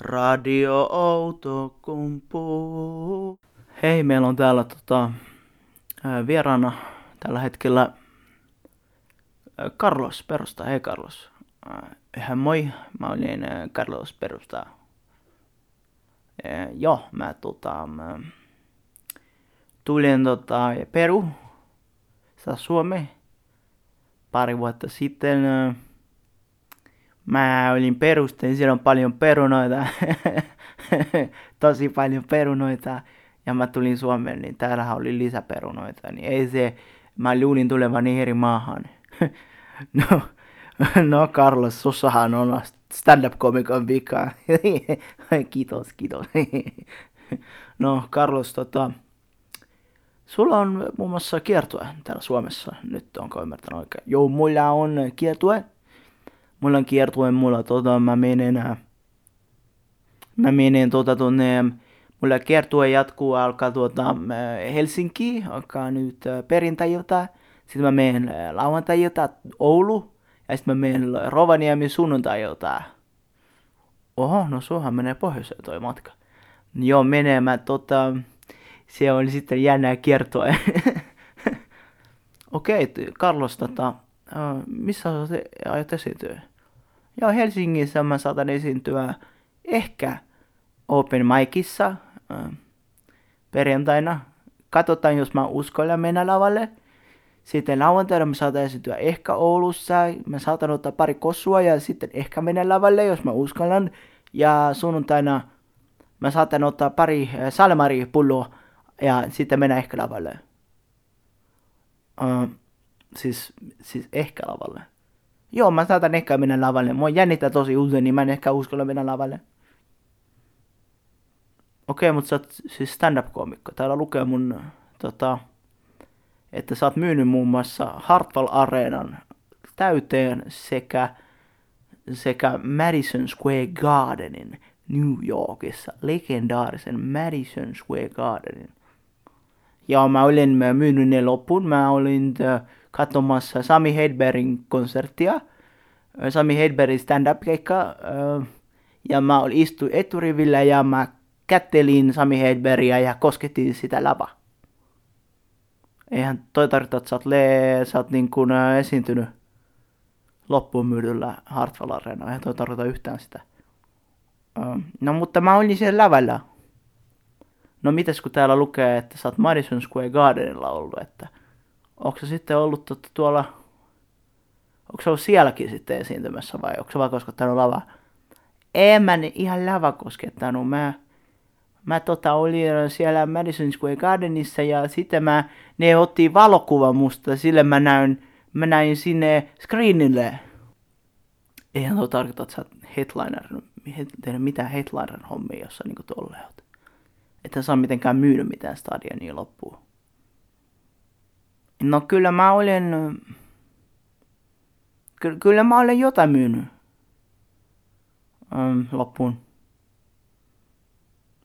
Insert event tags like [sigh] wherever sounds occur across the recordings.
Radio Outokumpu. Hei, meillä on täällä tota, vieraana tällä hetkellä Carlos Perusta. Hei Carlos. Ihan moi, mä olin Carlos Perusta. Joo, mä tota, mä tulin tota, Peru, Suomeen pari vuotta sitten. Mä olin perustein, siellä on paljon perunoita, [laughs] tosi paljon perunoita. Ja mä tulin Suomeen, niin täällä oli lisäperunoita. Niin ei se, mä luulin tulevani eri maahan. [laughs] no, no Carlos, sussahan on stand-up-komikon vika. [laughs] kiitos, kiitos. no Carlos, tota, sulla on muun muassa kiertue täällä Suomessa. Nyt onko ymmärtänyt oikein? Joo, mulla on kiertue mulla on kiertue, mulla tota, mä menen, ää, mä menen tota tonne, mulla kiertue jatkuu, alkaa tuota ää, Helsinki, alkaa nyt ää, perjantai-ilta, sitten mä menen lauantai-ilta Oulu, ja sitten mä menen Rovaniemi sunnuntai-ilta. Oho, no suohan menee pohjoiseen toi matka. Joo, menee, mä tota, se on sitten jännää kiertoa. [laughs] Okei, okay, Carlos, tota, missä sä aiot esiintyä? Joo, Helsingissä mä saatan esiintyä ehkä Open Micissa uh, perjantaina. Katsotaan, jos mä uskallan mennä lavalle. Sitten lauantaina mä saatan esiintyä ehkä Oulussa. Mä saatan ottaa pari kossua ja sitten ehkä mennä lavalle, jos mä uskallan. Ja sunnuntaina mä saatan ottaa pari äh, salmari-pulloa ja sitten mennä ehkä lavalle. Uh, siis, siis ehkä lavalle. Joo, mä saatan ehkä mennä lavalle. Mua jännittää tosi usein, niin mä en ehkä uskalla mennä lavalle. Okei, okay, mutta sä oot siis stand-up-koomikko. Täällä lukee mun, tota, että sä oot myynyt muun muassa Hartwell Areenan täyteen sekä, sekä Madison Square Gardenin New Yorkissa, legendaarisen Madison Square Gardenin. Ja mä olin mä myynyt ne loppuun. Mä olin äh, katsomassa Sami Hedbergin konserttia. Sami Hedbergin stand-up-keikka. Ja mä olin istu eturivillä ja mä kättelin Sami Hedbergia ja kosketin sitä lava. Eihän toi tarkoita, että sä oot, lee, sä oot niin kuin esiintynyt loppuun myydyllä Hartwell Arena. Eihän toi tarkoita yhtään sitä. No mutta mä olin siellä lavalla. No mitäs kun täällä lukee, että sä oot Madison Square Gardenilla ollut, että onko se sitten ollut totta tuolla, onko se ollut sielläkin sitten esiintymässä vai onko se vaan koskettanut lavaa? En mä ihan lava koskettanut, mä, mä tota olin siellä Madison Square Gardenissa ja sitten mä, ne otti valokuva musta, sille mä näin, mä näin sinne screenille. Eihän tuo tarkoita, että sä oot headliner, tehnyt mitään headliner hommia, jossa niinku tolleen oot. Että sä mitenkään myynyt mitään stadionia loppuun. No kyllä mä olen... Ky- kyllä mä olen jotain myynyt. Ähm, loppuun.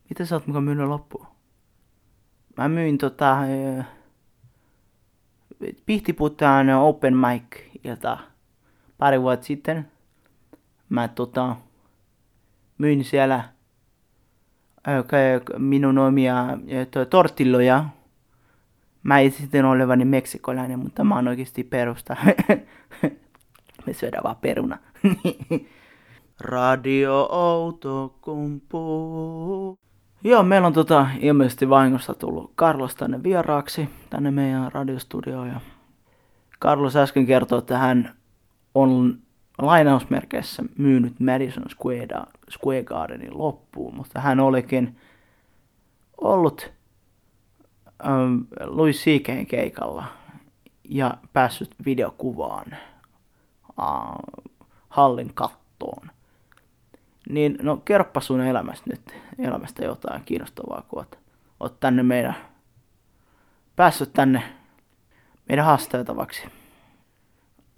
Mitä sä oot mukaan myynyt loppuun? Mä myin tota... Äh, Pihtiputaan open mic ilta pari vuotta sitten. Mä tota... Myin siellä äh, minun omia äh, tortilloja Mä esitän olevani meksikolainen, mutta mä oon oikeasti perusta. [laughs] Me syödään vaan peruna. [laughs] Radio Outokumpu. Joo, meillä on tota, ilmeisesti vahingossa tullut Carlos tänne vieraaksi, tänne meidän radiostudioon. Ja Carlos äsken kertoi, että hän on lainausmerkeissä myynyt Madison Square, Square Gardenin loppuun, mutta hän olikin ollut ähm, Louis C.K. keikalla ja päässyt videokuvaan äh, hallin kattoon. Niin no kerppa sun elämästä nyt, elämästä jotain kiinnostavaa, kun oot, oot tänne meidän, päässyt tänne meidän haasteltavaksi.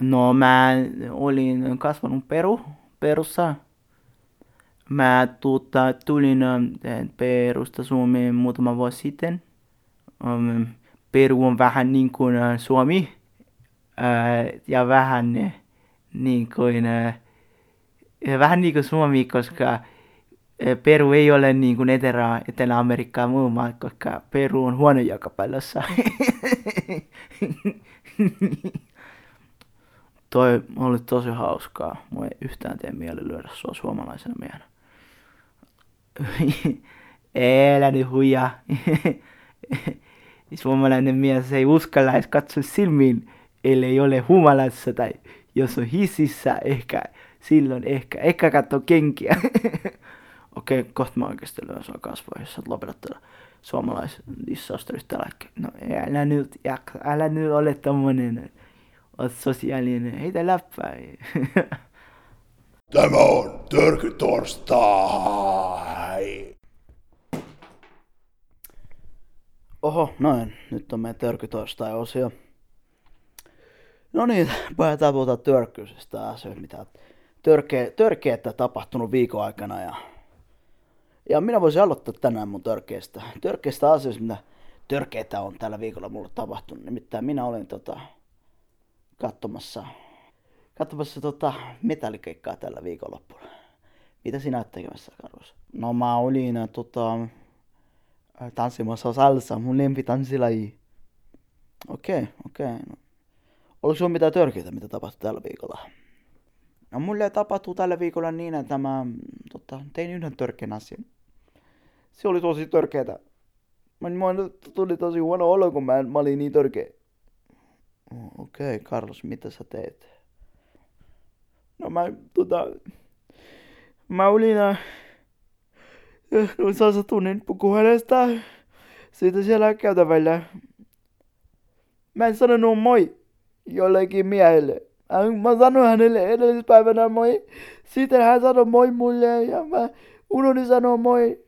No mä olin kasvanut Peru, Perussa. Mä tuutta, tulin Perusta Suomeen muutama vuosi sitten um, Peru on vähän niin kuin Suomi uh, ja vähän niin kuin uh, vähän niin kuin Suomi, koska Peru ei ole niin kuin Etelä- Etelä-Amerikkaa muu maa, koska Peru on huono jalkapallossa. [laughs] Toi oli tosi hauskaa. Mua ei yhtään tee mieli lyödä sua suomalaisena miehenä. [laughs] Älä nyt huija. [laughs] Suomalainen mies ei uskalla edes katsoa silmiin, ellei ole humalassa tai jos on hississä ehkä, silloin ehkä, ehkä katso kenkiä. [laughs] Okei, okay, kohta mä oikeasti lyön sua kasvoihin, jos sä lopetat tällä suomalaisdissausta yhtä No älä nyt, jaksa, älä nyt ole tommonen, oot sosiaalinen, heitä läppää. [laughs] Tämä on Törkytorstai. Oho, noin. Nyt on meidän Törkytorstai-osio. No niin, päätään puhuta törkkyisestä asioista, mitä törkeä, törkeätä tapahtunut viikon aikana. Ja, ja minä voisin aloittaa tänään mun törkeästä. Törkeästä asioista, mitä törkeitä on tällä viikolla mulle tapahtunut. Nimittäin minä olin tota, katsomassa, katsomassa tota, metallikeikkaa tällä viikonloppuna. Mitä sinä olet tekemässä, Karus? No mä olin tota, tanssimassa salsa, mun lempitanssilaji. Okei, okay, okei. Okay. No. Oliko sinulla mitään törkeitä, mitä tapahtui tällä viikolla? No mulle tapahtuu tällä viikolla niin, että mä tota, tein yhden törkeän asian. Se oli tosi törkeätä. Mä, mä tuli tosi huono olo, kun mä, mä olin niin törkeä. Okei, okay, Carlos, mitä sä teet? No mä, tota, mä olin, äh, sä tunnin pukuhuoneesta. Siitä siellä käytävällä. Mä en sanonut moi jollekin miehelle. Mä sanoin hänelle edellispäivänä moi. Sitten hän sanoi moi mulle ja mä unohdin sanoa moi.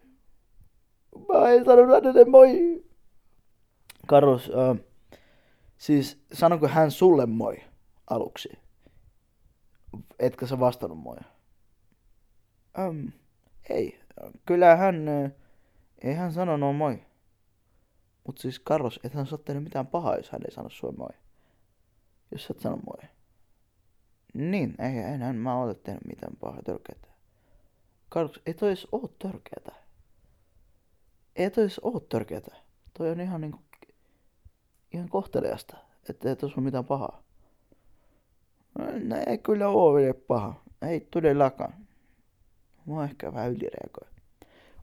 Mä en sanonut hänelle moi. Karus, äh, siis sanonko hän sulle moi aluksi? Etkä sä vastannut moi? Ähm, ei. Kyllä hän, ei hän sanonut moi. Mut siis Carlos, et hän sä mitään pahaa, jos hän ei sano sulle moi. Jos sä et sano moi. Niin, ei, enhän mä ole tehnyt mitään pahaa törkeätä. Carlos, ei toi edes oo törkeätä. Ei toi edes oo törkeätä. Toi on ihan niinku, ihan kohteliasta, että ei ole mitään pahaa. No ei kyllä oo vielä paha. Ei todellakaan. Mä oon ehkä vähän ylireagoi.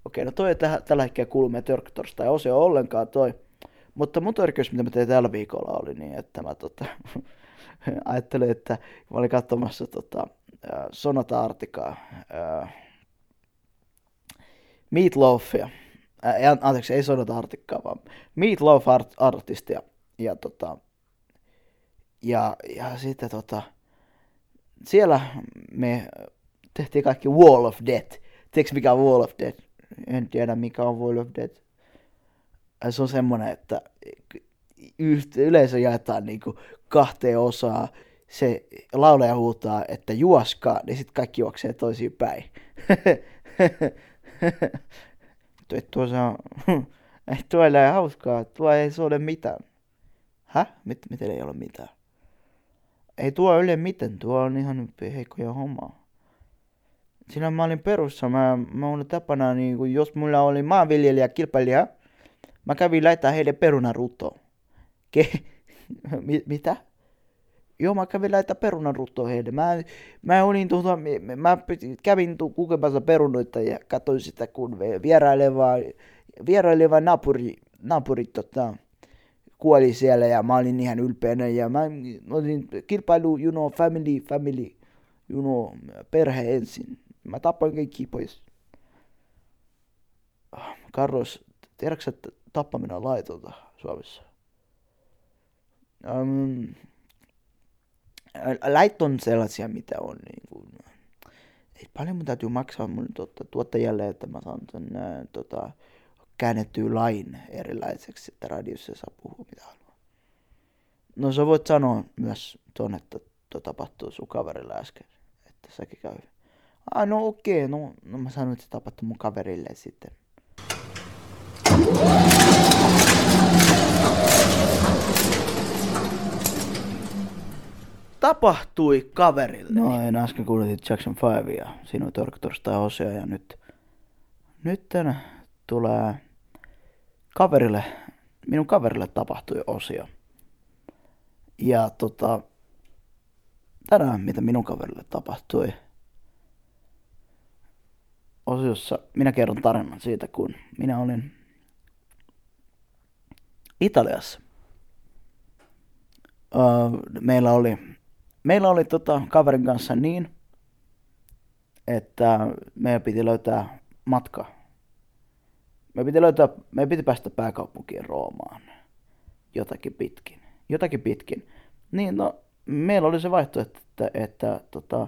Okei, no toi täh- tällä hetkellä kuulu meidän törkkitorsta osio ollenkaan toi. Mutta mun törkeys, mitä mä tein tällä viikolla, oli niin, että mä tota, [laughs] ajattelin, että mä olin katsomassa tota, äh, Sonata Artikaa, äh, Meatloafia, äh, anteeksi, ei Sonata Artikaa, vaan Meatloaf art, artistia, ja tota, ja, ja sitten tota, siellä me tehtiin kaikki Wall of Death. Tiedätkö mikä on Wall of Death? En tiedä mikä on Death. Se on semmoinen, että yleisö jaetaan niin kuin kahteen osaan. Se laulaja huutaa, että juoskaa, niin sitten kaikki juoksee toisiin päin. [laughs] tuo on... [laughs] ei ole hauskaa, tuo ei se ole mitään. Häh? Mit, miten ei ole mitään? Ei tuo ole mitään, tuo on ihan heikkoja hommaa. Siinä mä olin perussa, mä, mä olin tapana, niin kun jos mulla oli maanviljelijä kilpailija, mä kävin laittaa heille perunarutoon. Ke? [laughs] Mitä? Joo, mä kävin laittaa perunanruttoa heille. Mä, mä, olin tuota, mä kävin tu, kukemassa perunoita ja katsoin sitä, kun vieraileva, vieraileva naapuri, naapuri tota, kuoli siellä ja mä olin ihan ylpeänä ja mä olin kilpailu, you know, family, family, you know, perhe ensin. Mä tapoin kaikki pois. Carlos, tiedätkö että tappaminen on laitonta Suomessa? Um, lait on sellaisia, mitä on. Niin kuin, ei paljon mun täytyy maksaa mun tuota, tuottajalle, että mä saan sen ää, tota, käännettyä lain erilaiseksi, että radiossa saa puhua mitä haluaa. No sä voit sanoa myös tuon, että tuo tapahtuu sun kaverille äsken, että säkin käy. Ah, no okei, okay. no, no mä sanoin, että se tapahtui mun kaverille sitten. tapahtui kaverille? No en äsken kuulit Jackson 5 ja siinä on Torktorstai osio ja nyt, nyt tulee kaverille, minun kaverille tapahtui osio. Ja tota, tänään mitä minun kaverille tapahtui osiossa, minä kerron tarinan siitä, kun minä olin Italiassa. Öö, meillä oli, meillä oli tota, kaverin kanssa niin, että meidän piti löytää matka. Me piti, löytää, me piti päästä pääkaupunkiin Roomaan jotakin pitkin. Jotakin pitkin. Niin, no, meillä oli se vaihtoehto, että, että tota,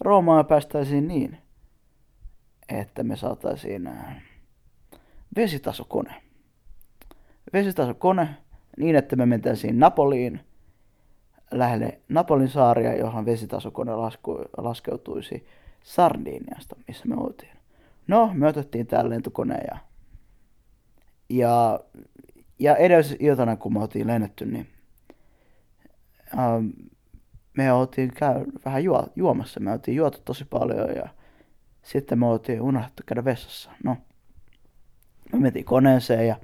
Roomaa päästäisiin niin, että me saataisiin vesitasokone. Vesitasokone niin, että me mentäisiin Napoliin – lähelle Napolin saaria, johon vesitasokone lasku, laskeutuisi Sardiniasta, missä me oltiin. No, me otettiin tää lentokone ja, ja, ja edes iltana, kun me oltiin lennetty, niin ähm, me oltiin käy, vähän juo, juomassa. Me oltiin juotu tosi paljon ja sitten me oltiin unohdettu käydä vessassa. No, me mentiin koneeseen ja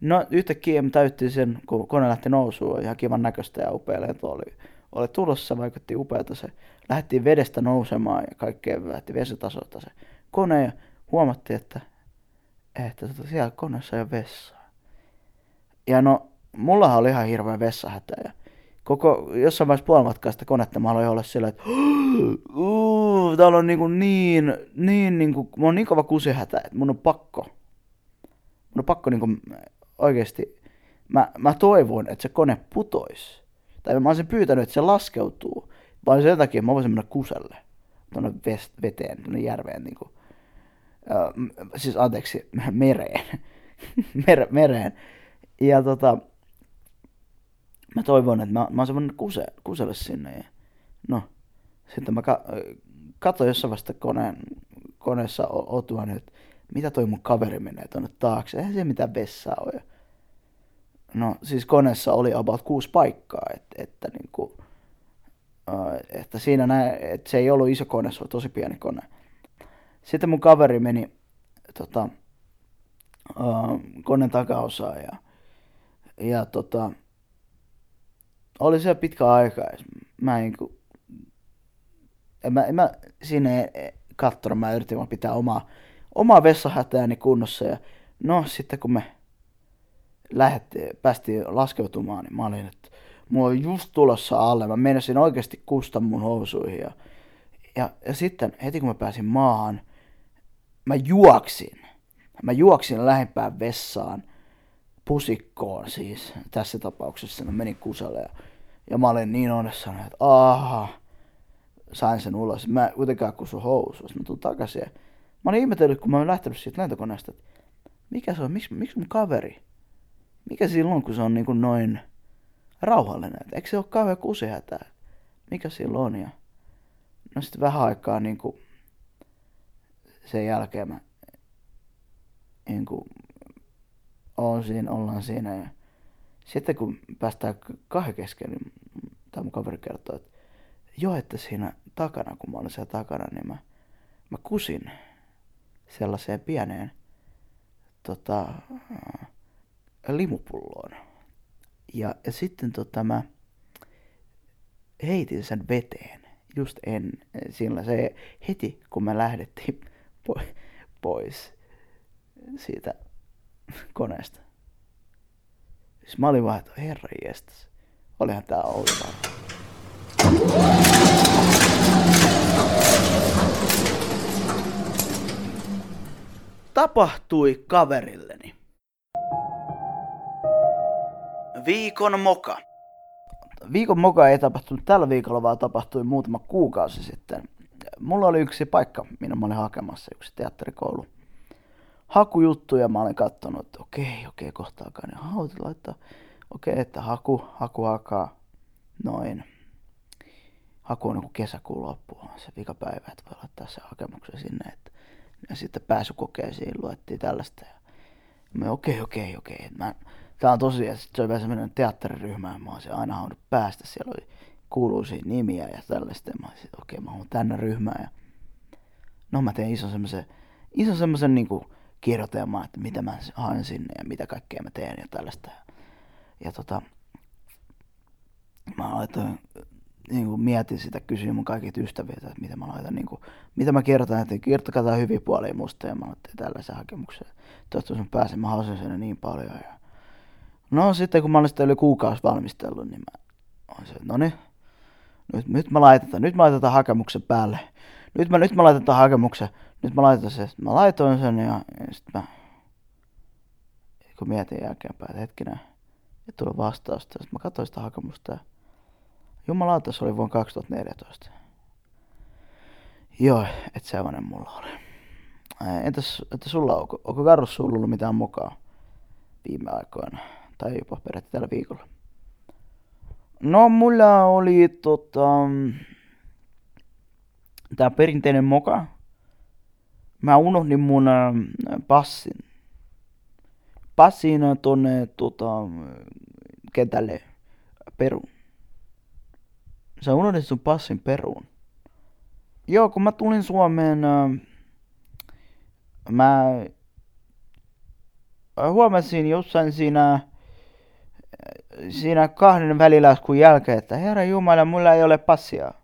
No yhtäkkiä me täyttiin sen, kun kone lähti nousuun, ihan kivan näköistä ja upea lento oli, oli tulossa, vaikutti upealta se. Lähdettiin vedestä nousemaan ja kaikkea lähti vesitasolta se kone ja huomattiin, että, että tota, siellä koneessa ei ole vessaa. Ja no, mullahan oli ihan hirveä vessahätä ja koko, jossain vaiheessa puolimatkaa sitä konetta mä aloin olla sillä, että uh, täällä on niinku niin, niin, niinku, mun on niin kova kusihätä, että mun on pakko, mun on pakko niinku oikeasti, mä, mä toivon, että se kone putoisi. Tai mä olisin pyytänyt, että se laskeutuu. Vaan sen takia mä voisin mennä kuselle. Tuonne veteen, tuonne järveen. Niin kuin, äh, siis anteeksi, mereen. [laughs] Mere, mereen. Ja tota, mä toivon, että mä, mä olisin mennä kuse, kuselle sinne. Ja, no, sitten mä ka, katsoin jossain vasta koneen, koneessa otua nyt, mitä toi mun kaveri menee tuonne taakse. Eihän se mitään vessaa ole. No siis koneessa oli about kuusi paikkaa, että, että, niin kuin, että siinä näin, että se ei ollut iso kone, se oli tosi pieni kone. Sitten mun kaveri meni tota, koneen takaosaan ja, ja tota, oli se pitkä aika. Mä en, en mä, en mä siinä kattona, mä yritin vaan pitää omaa, omaa vessahätääni kunnossa ja no sitten kun me lähetti, päästiin laskeutumaan, niin mä olin, että mulla oli just tulossa alle. Mä menisin oikeasti kusta mun housuihin. Ja, ja, ja sitten heti kun mä pääsin maahan, mä juoksin. Mä juoksin lähempään vessaan, pusikkoon siis tässä tapauksessa. Mä menin kusalle ja, ja mä olin niin onnessani, että aha, sain sen ulos. Mä kuitenkaan kusu housu, mä tulin takaisin. Ja mä olin ihmetellyt, kun mä olin lähtenyt siitä lentokoneesta, että mikä se on, miksi, miksi mun kaveri mikä silloin, kun se on niin kuin noin rauhallinen? Et eikö se ole kauhean kusihätää? Mikä silloin on? Ja no sitten vähän aikaa niin kuin sen jälkeen mä niin kuin on siinä, ollaan siinä ja sitten kun päästään kahden kesken, niin tämä mun kaveri kertoo, että joo, että siinä takana, kun mä olin siellä takana, niin mä, mä kusin sellaiseen pieneen tota, limupulloon. Ja, ja sitten tota, mä heitin sen veteen just en, sillä se heti kun me lähdettiin pois siitä koneesta. Siis mä olin vaan, että herra jestas, olihan tää outoa. Tapahtui kaverilleni. Viikon moka. Viikon moka ei tapahtunut tällä viikolla, vaan tapahtui muutama kuukausi sitten. Mulla oli yksi paikka, minä mä olin hakemassa, yksi teatterikoulu. Hakujuttu ja mä olin katsonut, että okei, okei, kohta alkaa niin hauti laittaa. Okei, että haku, haku alkaa noin. Haku on niin kesäkuun loppu, se vikapäivä, että voi laittaa se hakemuksen sinne. Että, ja sitten pääsykokeisiin luettiin tällaista. Ja mä okei, okei, okei. Mä Tää on tosiaan, se oli vähän semmoinen teatteriryhmä, ja mä olisin aina halunnut päästä. Siellä oli kuuluisia nimiä ja tällaista. Mä olisin, okei, mä oon tänne ryhmään. Ja... No mä tein ison semmoisen, ison semmoisen niinku kirjoitelman, että mitä mä haen sinne ja mitä kaikkea mä teen ja tällaista. Ja tota, mä laitoin, niin kuin mietin sitä, kysyin mun kaikit ystäviltä, että mitä mä laitan, niin kuin, mitä mä kirjoitan, että kirjoittakaa hyviä puolia musta ja mä laitan tällaisen hakemuksen. Toivottavasti mä pääsen, mä haluaisin sen niin paljon. Ja... No sitten kun mä olin sitä yli kuukausi valmistellut, niin mä olin se, no niin, nyt, nyt mä laitetaan, nyt mä laitetaan hakemuksen päälle. Nyt mä, nyt mä laitetaan hakemuksen, nyt mä laitan sen. Mä laitoin sen ja, ja sitten mä, kun mietin jälkeenpäin, että hetkinen, ja tuli vastausta. Sitten mä katsoin sitä hakemusta ja jumalauta, se oli vuonna 2014. Joo, että sellainen mulla oli. Entäs, että sulla, onko, onko Karus sulla ollut mitään mukaan viime aikoina? Tai jopa peräti tällä viikolla? No, mulla oli tota, tää perinteinen moka. Mä unohdin mun äh, passin. Passin tonne tota, kentälle Peruun. Sä unohdit sun passin Peruun. Joo, kun mä tulin Suomeen, äh, mä huomasin jossain siinä siinä kahden välilaskun jälkeen, että herra Jumala, mulla ei ole passia.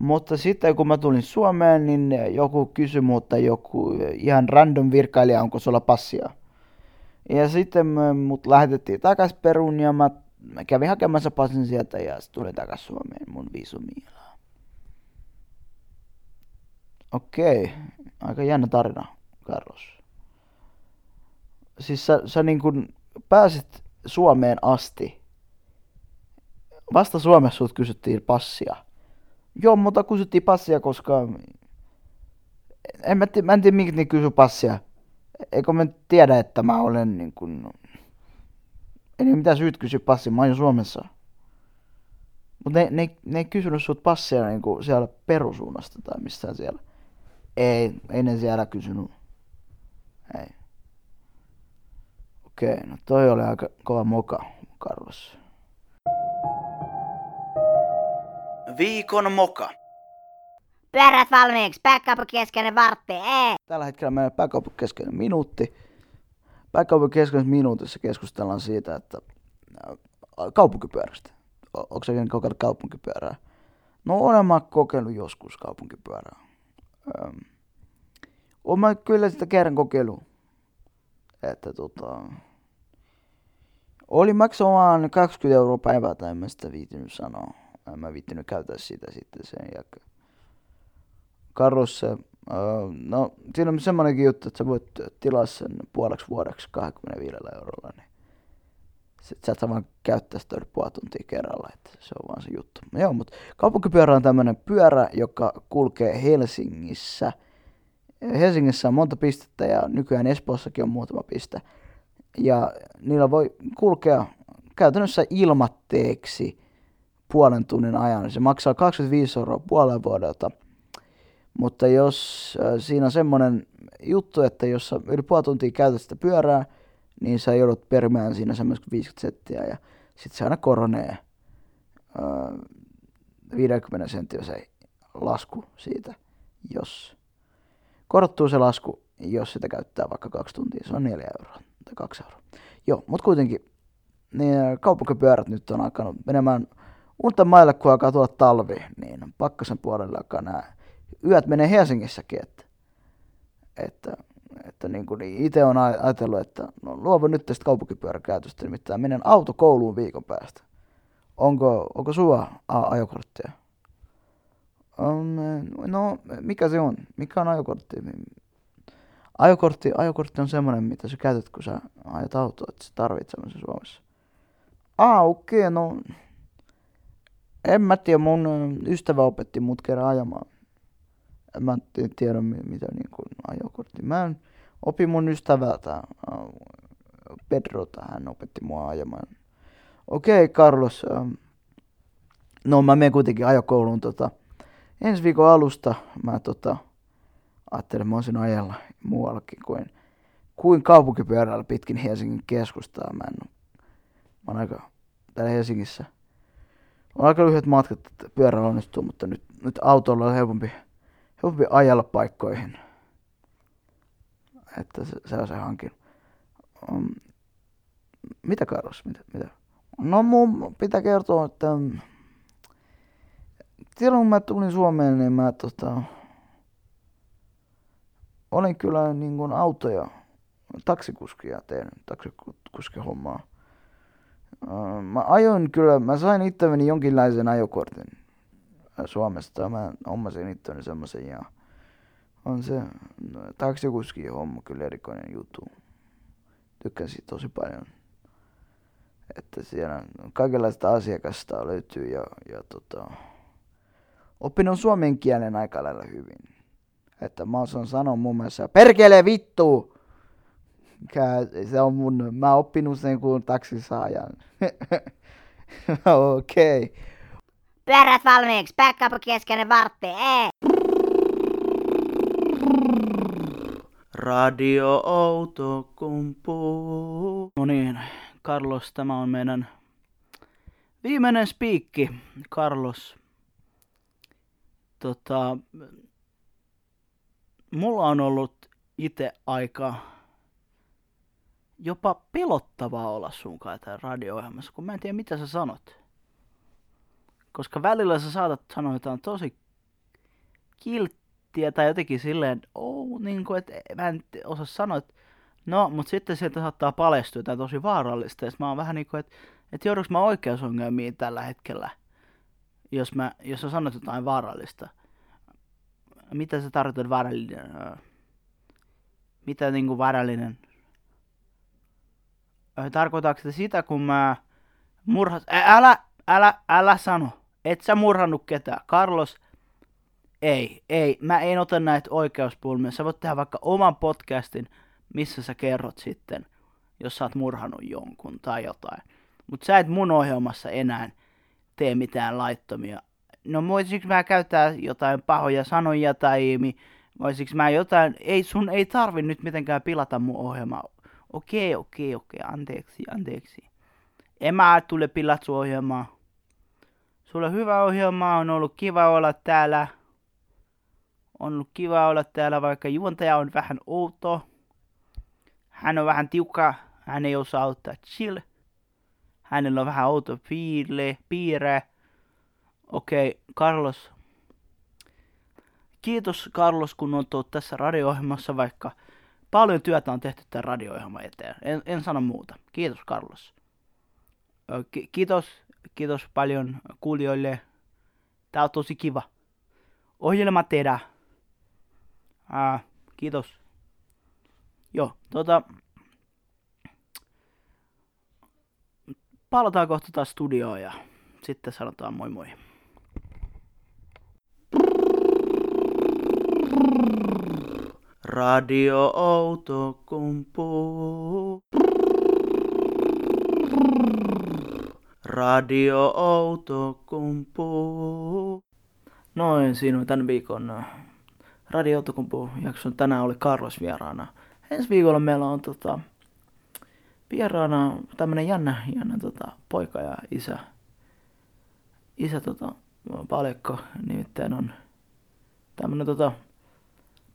Mutta sitten kun mä tulin Suomeen, niin joku kysyi mutta joku ihan random virkailija, onko sulla passia. Ja sitten mut lähetettiin takas Peruun ja mä, mä kävin hakemassa passin sieltä ja sitten tulin takas Suomeen mun viisumiin. Okei, aika jännä tarina, Carlos. Siis sä, sä niin kun pääsit Suomeen asti. Vasta Suomessa sut kysyttiin passia. Joo, mutta kysyttiin passia, koska... En mä, mä en tiedä, miksi ne kysy passia. Eikö mä tiedä, että mä olen niin kuin... Ei niin mitään syyt kysyä passia, mä oon Suomessa. Mutta ne, ne, ne ei kysynyt sut passia niin kuin siellä perusuunnasta tai missään siellä. Ei, ei ne siellä kysynyt. Ei. Okei, no toi oli aika kova moka, Carlos. Viikon moka. Pyörät valmiiksi, pääkaupunkikeskeinen vartti, ei! Tällä hetkellä meidän pääkaupunkikeskeinen minuutti. Pääkaupunkikeskeisessä minuutissa keskustellaan siitä, että äh, kaupunkipyörästä. Onko se kokeillut kaupunkipyörää? No olen mä kokeillut joskus kaupunkipyörää. Öm. Olen kyllä sitä kerran kokeillut että tota, oli maksaa vaan 20 euroa päivältä, en mä sitä viitinyt sanoa. En mä viittinyt käyttää sitä sitten sen jälkeen. Karussa, no siinä on semmoinenkin juttu, että sä voit tilaa sen puoleksi vuodeksi 25 eurolla, niin sit sä et vaan käyttää sitä puoli tuntia kerralla, että se on vaan se juttu. Joo, mutta kaupunkipyörä on tämmöinen pyörä, joka kulkee Helsingissä – Helsingissä on monta pistettä ja nykyään Espoossakin on muutama piste. Ja niillä voi kulkea käytännössä ilmatteeksi puolen tunnin ajan. Se maksaa 25 euroa puolen vuodelta. Mutta jos äh, siinä on semmoinen juttu, että jos sä yli puoli tuntia käytät sitä pyörää, niin sä joudut perimään siinä semmoista 50 settiä ja sitten se aina koronee äh, 50 senttiä se lasku siitä, jos korottuu se lasku, jos sitä käyttää vaikka kaksi tuntia. Se on neljä euroa tai kaksi euroa. Joo, mutta kuitenkin niin kaupunkipyörät nyt on alkanut menemään unta maille, kun alkaa tulla talvi, niin pakkasen puolelle alkaa nämä yöt menee Helsingissäkin, että, että, että niin kuin itse on ajatellut, että no, luovun nyt tästä kaupunkipyöräkäytöstä, nimittäin menen autokouluun viikon päästä. Onko, onko sulla ajokorttia? Um, no, mikä se on? Mikä on ajokortti? Ajokortti, ajokortti on semmoinen, mitä sä käytät, kun sä ajat autoa, että sä tarvitset semmoisen Suomessa. Ah, okei, okay, no... En mä tiedä, mun ystävä opetti mut kerran ajamaan. En mä tiedä, mitä niin kuin ajokortti. Mä opin mun ystävältä, Pedrota, hän opetti mua ajamaan. Okei, okay, Carlos. No, mä menen kuitenkin ajokouluun tota, ensi viikon alusta mä tota, ajattelin, mä olisin ajella muuallakin kuin, kuin kaupunkipyörällä pitkin Helsingin keskustaa. Mä, en, mä oon aika täällä Helsingissä on aika lyhyet matkat, että pyörällä onnistuu, mutta nyt, nyt autolla on helpompi, helpompi ajalla paikkoihin. Että se, se on se hankin. Um, mitä Carlos? Mitä, mitä? No mun pitää kertoa, että silloin kun mä tulin Suomeen, niin mä tota, olin kyllä niin kuin autoja, taksikuskia tein, taksikuskihommaa. Mä ajoin kyllä, mä sain itselleni jonkinlaisen ajokortin Suomesta. Mä hommasin itselleni semmoisen ja on se no, taksikuski homma kyllä erikoinen juttu. Tykkäsin tosi paljon. Että siellä kaikenlaista asiakasta löytyy ja, ja tota, oppinut suomen kielen aika lailla hyvin. Että mä osaan sanoa muun muassa, perkele vittu! Se on mun, mä oon oppinut sen kuin taksisaajan. [laughs] Okei. Okay. Pyörät valmiiksi, backup keskeinen vartti, ei! Radio Outokumpu. No niin, Carlos, tämä on meidän viimeinen spiikki. Carlos, tota, mulla on ollut itse aika jopa pelottavaa olla sun kanssa radio-ohjelmassa, kun mä en tiedä mitä sä sanot. Koska välillä sä saatat sanoa jotain tosi kilttiä tai jotenkin silleen, oh, niin kuin, että mä en osaa sanoa, että no, mutta sitten sieltä saattaa paljastua jotain tosi vaarallista. Ja mä oon vähän niin kuin, että, että joudunko mä oikeusongelmiin tällä hetkellä, jos, mä, jos sä sanot jotain vaarallista. Mitä sä tarkoitat vaarallinen? Mitä niin kuin vaarallinen tarkoitatko sitä, kun mä murhas... Ä, älä, älä, älä sano. Et sä murhannut ketään. Carlos, ei, ei. Mä en ota näitä oikeuspulmia. Sä voit tehdä vaikka oman podcastin, missä sä kerrot sitten, jos sä oot murhannut jonkun tai jotain. Mut sä et mun ohjelmassa enää tee mitään laittomia. No voisiko mä käyttää jotain pahoja sanoja tai voisiko mä jotain, ei sun ei tarvi nyt mitenkään pilata mun ohjelmaa okei, okei, okei, anteeksi, anteeksi. En mä tule pilatsu ohjelmaa. Sulla hyvä ohjelma, on ollut kiva olla täällä. On ollut kiva olla täällä, vaikka juontaja on vähän outo. Hän on vähän tiukka, hän ei osaa ottaa chill. Hänellä on vähän outo piirre, piirre. Okei, okay, Carlos. Kiitos Carlos, kun on tässä radio-ohjelmassa, vaikka Paljon työtä on tehty tämän radio eteen. En, en sano muuta. Kiitos Carlos. Ki- kiitos, kiitos paljon kuulijoille. Tää on tosi kiva. Ohjelma tehdään. Ää, kiitos. Joo, tota... Palataan kohta taas studioon ja sitten sanotaan moi moi. Radio Outokumpu. Radio Outokumpu. Noin, siinä on tämän viikon äh, Radio Outokumpu jakson. Tänään oli Carlos vieraana. Ensi viikolla meillä on tota, vieraana tämmönen jännä, jännä tota, poika ja isä. Isä tota, palekko, nimittäin on tämmönen tota,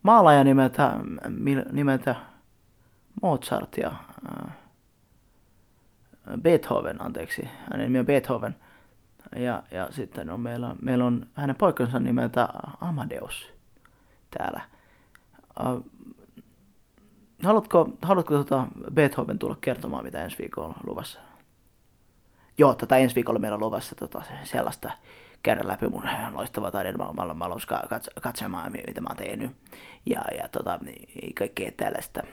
maalaaja nimeltä, nimeltä Mozart ja äh, Beethoven, anteeksi, hänen nimi on Beethoven. Ja, ja sitten on, meillä, meillä on hänen poikansa nimeltä Amadeus täällä. Äh, haluatko, haluatko tota Beethoven tulla kertomaan, mitä ensi viikolla on luvassa? Joo, tätä ensi viikolla meillä on luvassa tota, sellaista käydä läpi mun. Mä haluan katsomaan, mitä mä oon tehnyt. Ja, ja tota, kaikkea tällaista.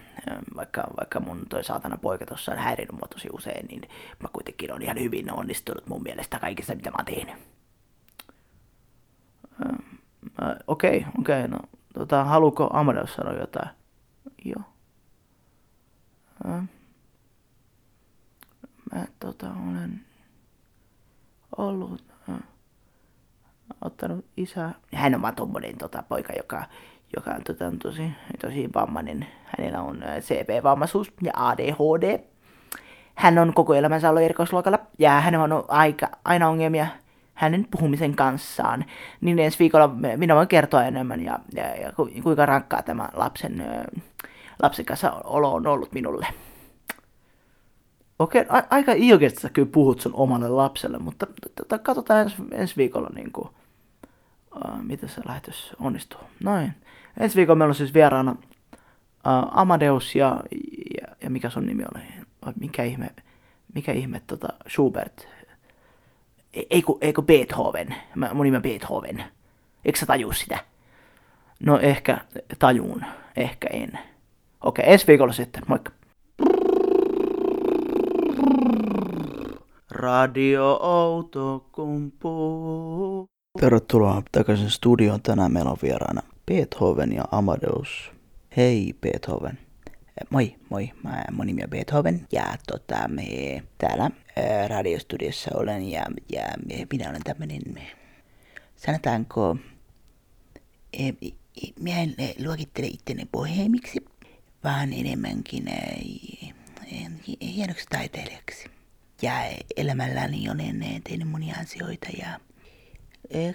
Vaikka, vaikka mun toi saatana poika tuossa on häirinyt mua tosi usein, niin mä kuitenkin on ihan hyvin onnistunut mun mielestä kaikista, mitä mä oon tehnyt. Okei, okay, okei. Okay, no, tota, haluuko Amadeus sanoa jotain? Joo. Mä tota, olen ollut ottanut isä. Hän on vaan tommonen tota, poika, joka, joka on, tota, tosi, tosi vammainen. Hänellä on CP-vammaisuus ja ADHD. Hän on koko elämänsä ollut erikoisluokalla ja hän on aika, aina ongelmia hänen puhumisen kanssaan, niin ensi viikolla minä voin kertoa enemmän ja, ja, ja kuinka rankkaa tämä lapsen, lapsen kanssa olo on ollut minulle. Okei, a- aika ilkeästi sä kyllä puhut sun omalle lapselle, mutta tota, katsotaan ens, ensi viikolla niin kuin, uh, miten se lähetys onnistuu. Noin. Ensi viikolla meillä on siis vieraana uh, Amadeus ja, ja, ja, mikä sun nimi oli? Mikä ihme, mikä ihme tota, Schubert? Ei kun, ei kun Beethoven. Mä, mun nimi on Beethoven. Eikö sä tajuu sitä? No ehkä tajuun, ehkä en. Okei, ensi viikolla sitten. Moikka. Radio Outokumpu. Tervetuloa takaisin studioon. Tänään meillä on vieraana Beethoven ja Amadeus. Hei Beethoven. Moi, moi. Mä, mun nimi on Beethoven ja tota, me täällä ää, radiostudiossa olen ja, ja minä olen tämmönen, sanotaanko, e, minä en luokittele itteni boheemiksi, vaan enemmänkin ää, hienoksi taiteilijaksi. Ja elämälläni olen tehnyt monia asioita ja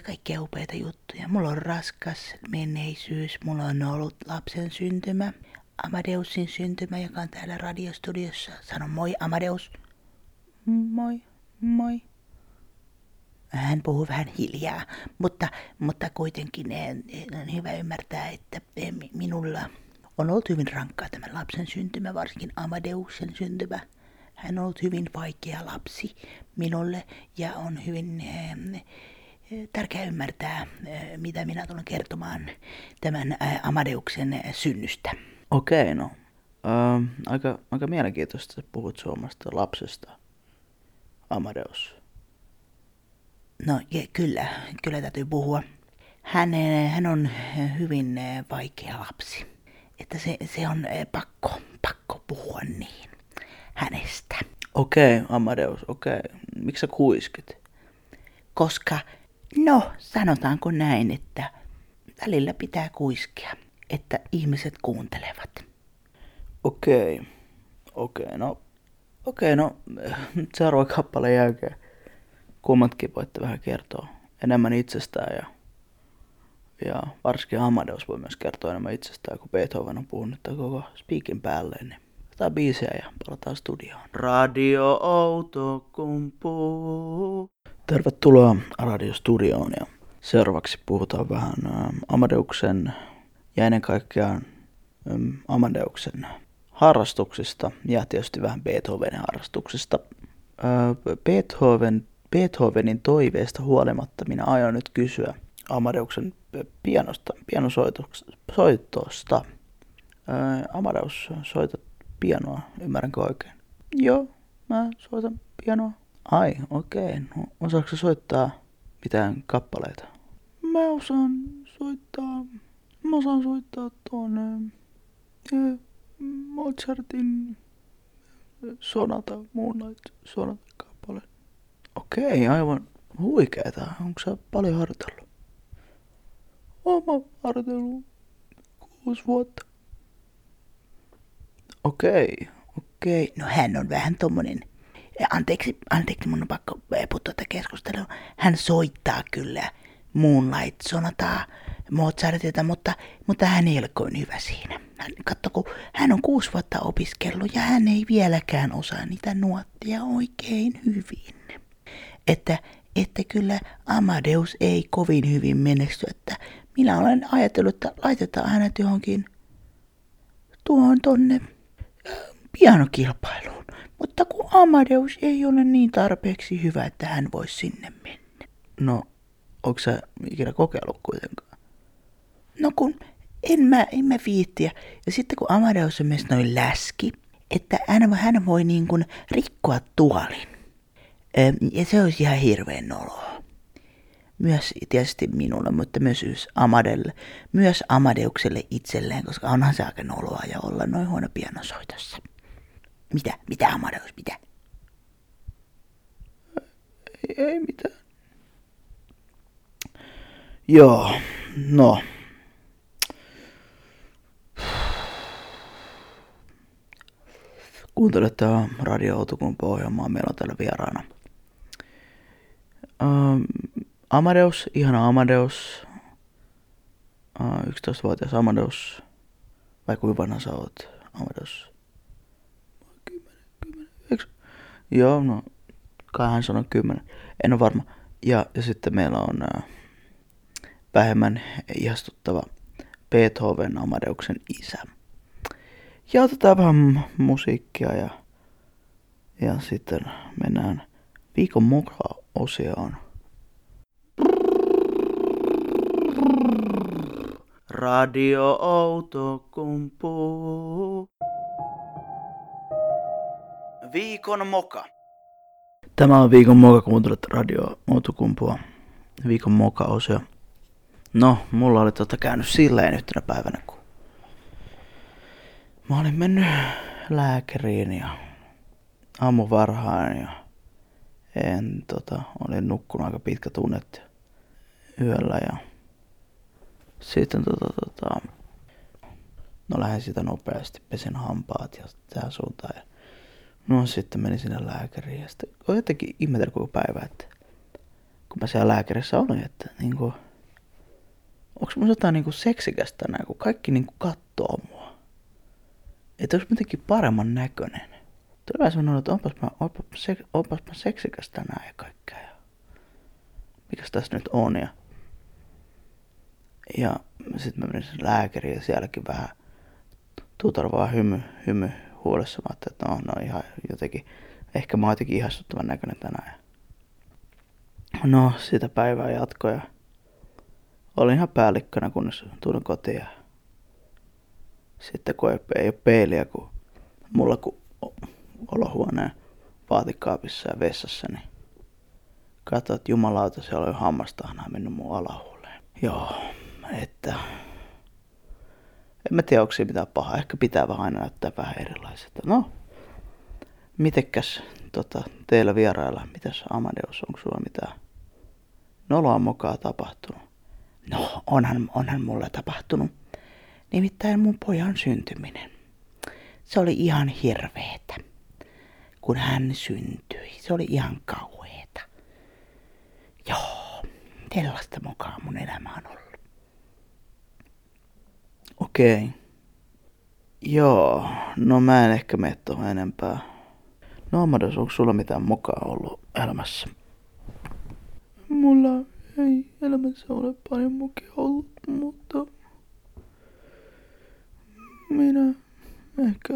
kaikkea upeita juttuja. Mulla on raskas menneisyys, mulla on ollut lapsen syntymä, Amadeusin syntymä, joka on täällä radiostudiossa. Sano moi Amadeus. Moi, moi. Hän puhuu vähän hiljaa, mutta, mutta kuitenkin on hyvä ymmärtää, että minulla on ollut hyvin rankkaa tämän lapsen syntymä, varsinkin Amadeusen syntymä. Hän on ollut hyvin vaikea lapsi minulle ja on hyvin äh, tärkeää ymmärtää, äh, mitä minä tulen kertomaan tämän äh, Amadeuksen synnystä. Okei, no. Äh, aika, aika mielenkiintoista, että puhut suomasta lapsesta. Amadeus. No ja kyllä, kyllä täytyy puhua. Hän, hän on hyvin vaikea lapsi. Että se, se on pakko, pakko puhua niin hänestä. Okei, okay, Amadeus, okei. Okay. Miksi sä kuiskit? Koska, no, sanotaanko näin, että välillä pitää kuiskia, että ihmiset kuuntelevat. Okei, okay. okei, okay, no, okei, okay, no, seuraava kappaleen jälkeen kummatkin voitte vähän kertoa enemmän itsestään ja, ja varsinkin Amadeus voi myös kertoa enemmän itsestään, kun Beethoven on puhunut koko speakin päälle. Niin Otetaan biisiä ja palataan studioon. Radio Outokumpu. Tervetuloa radiostudioon ja seuraavaksi puhutaan vähän Amadeuksen ja ennen kaikkea Amadeuksen harrastuksista ja tietysti vähän Beethovenin harrastuksista. Beethoven, Beethovenin toiveesta huolimatta minä aion nyt kysyä Amadeuksen pianosta, pianosoitosta. Amadeus, soitat pianoa, ymmärränkö oikein? Joo, mä soitan pianoa. Ai, okei. Okay. No, osaatko soittaa mitään kappaleita? Mä osaan soittaa, mä osaan soittaa tuonne Mozartin sonata, Moonlight sonata kappale. Okei, okay, aivan huikeeta. Onko sä paljon harjoitellut? Mä harjoitellut kuusi vuotta. Okei, okei. No hän on vähän tommonen, anteeksi, anteeksi mun on pakko puuttua tätä keskustelua. Hän soittaa kyllä Moonlight sonataa Mozartilta, mutta, mutta hän ei ole kovin hyvä siinä. Hän, katso, kun hän on kuusi vuotta opiskellut ja hän ei vieläkään osaa niitä nuottia oikein hyvin. Että, että kyllä Amadeus ei kovin hyvin menesty, että minä olen ajatellut, että laitetaan hänet johonkin tuohon tonne pianokilpailuun, mutta kun Amadeus ei ole niin tarpeeksi hyvä, että hän voisi sinne mennä. No, onko sä ikinä kokeillut kuitenkaan? No kun en mä, en mä viittiä. Ja sitten kun Amadeus on myös noin läski, että hän, hän voi niin kuin rikkoa tuolin. Ja se olisi ihan hirveän noloa. Myös tietysti minulle, mutta myös Amadelle, myös Amadeukselle itselleen, koska onhan se aika noloa ja olla noin huono pianosoitossa. Mitä? Mitä Amadeus? Mitä? Ei, ei mitään. Joo, no. Kuuntelette Radio Outokumpu ohjelmaa. Meillä on täällä vieraana Ähm, Amadeus, ihana Amadeus. Äh, 11-vuotias Amadeus. Vai kuinka vanha sä oot, Amadeus? Kymmenen, kymmenen, eikö? Joo, no, kai hän sanoi kymmenen. En ole varma. Ja, ja sitten meillä on äh, vähemmän ihastuttava Beethoven Amadeuksen isä. Ja otetaan vähän musiikkia ja, ja sitten mennään viikon moka-osioon. Radio Outokumpu. Viikon moka. Tämä on viikon moka, kuuntelet Radio Outokumpua. Viikon moka-osio. No, mulla oli tota käynyt silleen yhtenä päivänä, kun mä olin mennyt lääkäriin ja aamu varhain ja en tota, olin nukkunut aika pitkä tunnet yöllä ja sitten tota, tota, no lähdin sitä nopeasti, pesin hampaat ja tähän suuntaan ja no sitten menin sinne lääkäriin ja sitten on jotenkin ihmetellyt koko päivä, että kun mä siellä lääkärissä olin, että niinku, onko mun jotain niinku seksikästä tänään, kun kaikki niinku kattoo mua. Että onko jotenkin paremman näköinen. Tuli vähän semmoinen, että onpas mä, onpas, mä seksikäs tänään ja kaikkea. Ja mikäs tässä nyt on. Ja, ja sitten mä menin sen lääkäriin ja sielläkin vähän tuutar vaan hymy, hymy huolessa. Mä että no, no ihan jotenkin, ehkä mä oon jotenkin ihastuttavan näköinen tänään. No, sitä päivää jatkoja. Olin ihan päällikkönä, kunnes tulin kotiin. Ja sitten kun ei, ei ole peiliä, kun mulla kun olohuoneen vaatikaapissa ja vessassa, niin katsoin, että jumalauta, siellä jo hammastahnaa mennyt mun alahuuleen. Joo, että en mä tiedä, onko siinä mitään pahaa. Ehkä pitää vähän aina näyttää vähän erilaiselta. No, mitekäs tota, teillä vierailla, mitäs Amadeus, onko sulla mitään noloa mokaa tapahtunut? No, onhan, onhan mulla tapahtunut. Nimittäin mun pojan syntyminen. Se oli ihan hirveetä, kun hän syntyi. Se oli ihan kauheeta. Joo, tällaista mukaan mun elämä on ollut. Okei. Joo, no mä en ehkä mene tuohon enempää. No Amadeus, onko sulla mitään mokaa ollut elämässä? Mulla ei elämässä ole paljon mokia ollut, mutta minä ehkä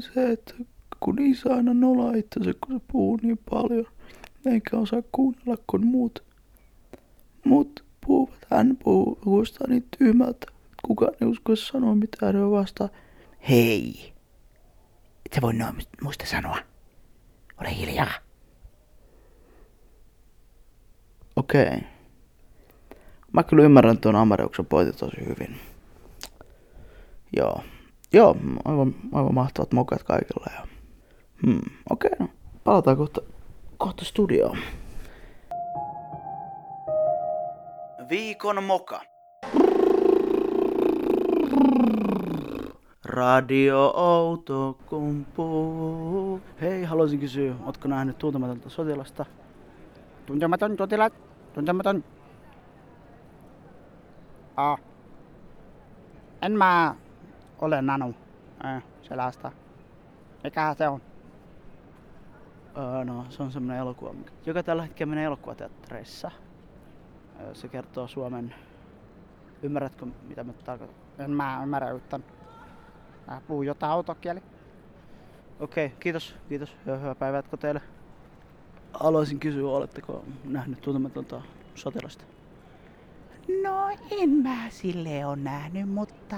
se, että kun isä aina nolaa itsensä, kun se puhuu niin paljon, eikä osaa kuunnella kun muut, muut puhuvat. Hän puhuu, kuulostaa niin tyhmältä, kukaan ei usko sanoa mitään hänelle vastaan. Hei, et sä voi noin muista sanoa. Ole hiljaa. Okei. Okay. Mä kyllä ymmärrän tuon Amadeuksen pointin tosi hyvin. Joo. Joo, aivan, aivan mahtavat mokat kaikilla. Ja... Hmm, okei, okay, no. Palataan kohta, kohta studioon. Viikon moka. Radio Outokumpu. Hei, haluaisin kysyä, ootko nähnyt tuntematonta sotilasta? Tuntematon sotilas. Tuntematon. Ah. En mä ole nanu äh, sellaista. Mikähän se on? Öö, no, se on semmoinen elokuva, joka tällä hetkellä menee elokuvateattereissa. Se kertoo Suomen... Ymmärrätkö, mitä mä tarkoitan? En mä ymmärrä yhtään. Mä puhun jotain autokieli. Okei, okay, kiitos, kiitos. Ja hyvää päivää teille. Haluaisin kysyä, oletteko nähnyt tuntematonta sotilasta? No en mä sille ole nähnyt, mutta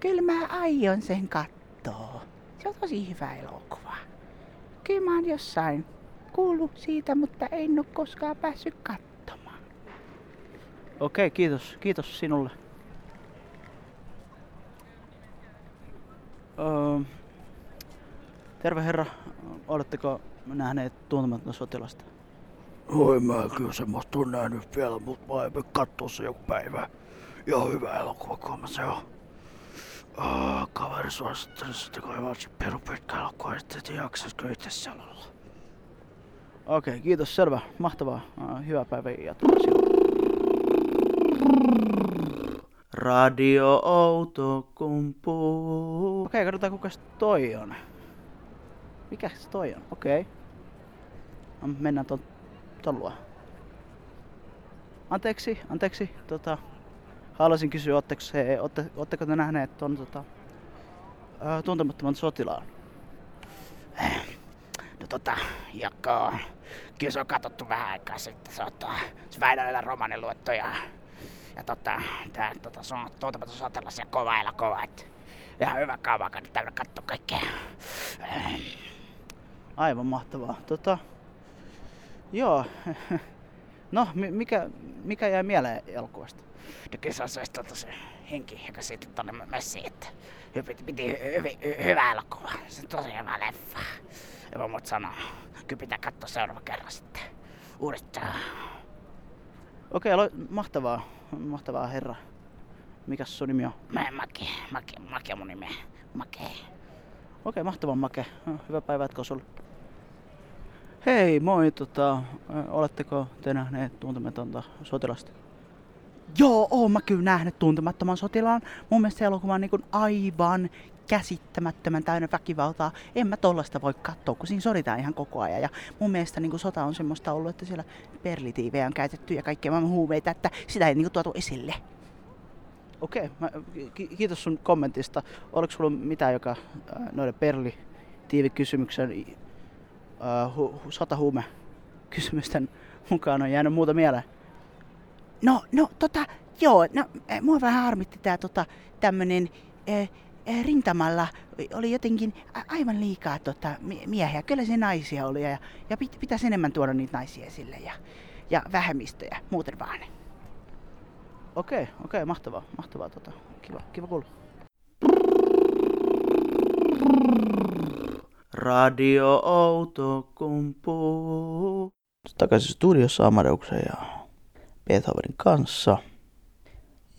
kyllä mä aion sen kattoo. Se on tosi hyvä elokuva. Kyllä mä oon jossain kuullut siitä, mutta en ole koskaan päässyt katsomaan. Okei, okay, kiitos. Kiitos sinulle. Öö, terve herra, oletteko nähneet tuntematonta sotilasta? Oi mä kyllä semmoista on nähnyt vielä, mutta mä en katsoa se joku päivä. Ihan hyvä elokuva, kun se on. Oh, kaveri suositteli sitä, kun ei vaan peru pitkä elokuva, että et jaksaisiko itse siellä olla. Okei, kiitos, selvä. Mahtavaa. Hyvää päivää jatkoa sinulle. Radio Outokumpu. Okei, katsotaan kuka toi on. Mikä toi on? Okei. No, Mennään ton, ton. Anteeksi, anteeksi. Tota, haluaisin kysyä, ootteko, se, ootte, ootteko te nähneet ton tota, ää, tuntemattoman sotilaan? No tota, joko, kyllä se on katsottu vähän aikaa sitten, se on tuo ja, ja tota, tää tota, se on tuntematon sotilas ja kova elokuva, et ihan hyvä kaava, kannattaa katsoa kaikkea. Aivan mahtavaa. Tota, joo. No, mi- mikä, mikä jäi mieleen elokuvasta? No kyllä se on se, tota, se henki, joka sitten tonne messiin, että hypi, piti hy, hy, hy, hyvä elokuva. Se on tosi hyvä leffa. Ja mä muut sanoa, kyllä pitää katsoa seuraava kerran sitten uudestaan. Okei, alo- mahtavaa. Mahtavaa herra. Mikäs sun nimi on? Mä Make, Make, Make on mun nimi. Make. Okei, mahtavaa Make. Hyvää päivää jatkoa sulle. Hei, moi. Tota, oletteko te nähneet tuntematonta sotilasta? Joo, oon mä kyllä nähnyt tuntemattoman sotilaan. Mun mielestä se elokuva on niin aivan käsittämättömän täynnä väkivaltaa. En mä tollasta voi katsoa, kun siinä soditaan ihan koko ajan. Ja mun mielestä niin kuin sota on semmoista ollut, että siellä perlitiivejä on käytetty ja kaikkea maailman huumeita, että sitä ei niin kuin tuotu esille. Okei, mä, ki- kiitos sun kommentista. Oliko sulla mitään, joka äh, noiden perlitiivikysymyksen äh, hu, hu, sotahuume kysymysten mukaan on jäänyt muuta mieleen? No, no, tota, joo, no, eh, mua vähän harmitti tää tota, tämmönen eh, rintamalla oli jotenkin aivan liikaa tota, mie- miehiä. Kyllä se naisia oli ja, ja pit, pitäisi enemmän tuoda niitä naisia esille ja, ja vähemmistöjä, muuten vaan. Okei, okei, mahtavaa, mahtavaa. Tota, kiva, kiva kuulla. Radio Outokumpu. Takaisin studiossa Amadeuksen ja Beethovenin kanssa.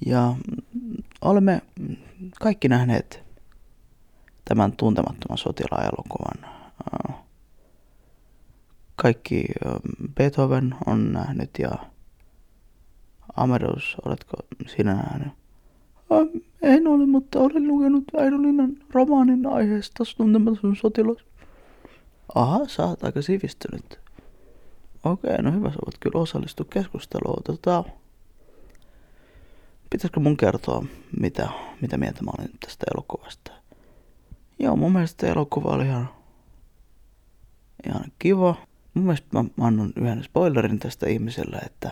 Ja mm, olemme mm, kaikki nähneet tämän tuntemattoman sotilaan elokuvan. Äh, Kaikki äh, Beethoven on nähnyt ja Amadeus, oletko sinä nähnyt? Ähm, en ole, mutta olen lukenut Väinö Linnan romaanin aiheesta tuntematon sotilas. Aha, sä oot aika sivistynyt. Okei, no hyvä, sä voit kyllä osallistua keskusteluun. Tota, pitäisikö mun kertoa, mitä, mitä mieltä mä olin tästä elokuvasta? Joo, mun mielestä elokuva oli ihan, ihan kiva. Mun mielestä mä, mä annan yhden spoilerin tästä ihmiselle, että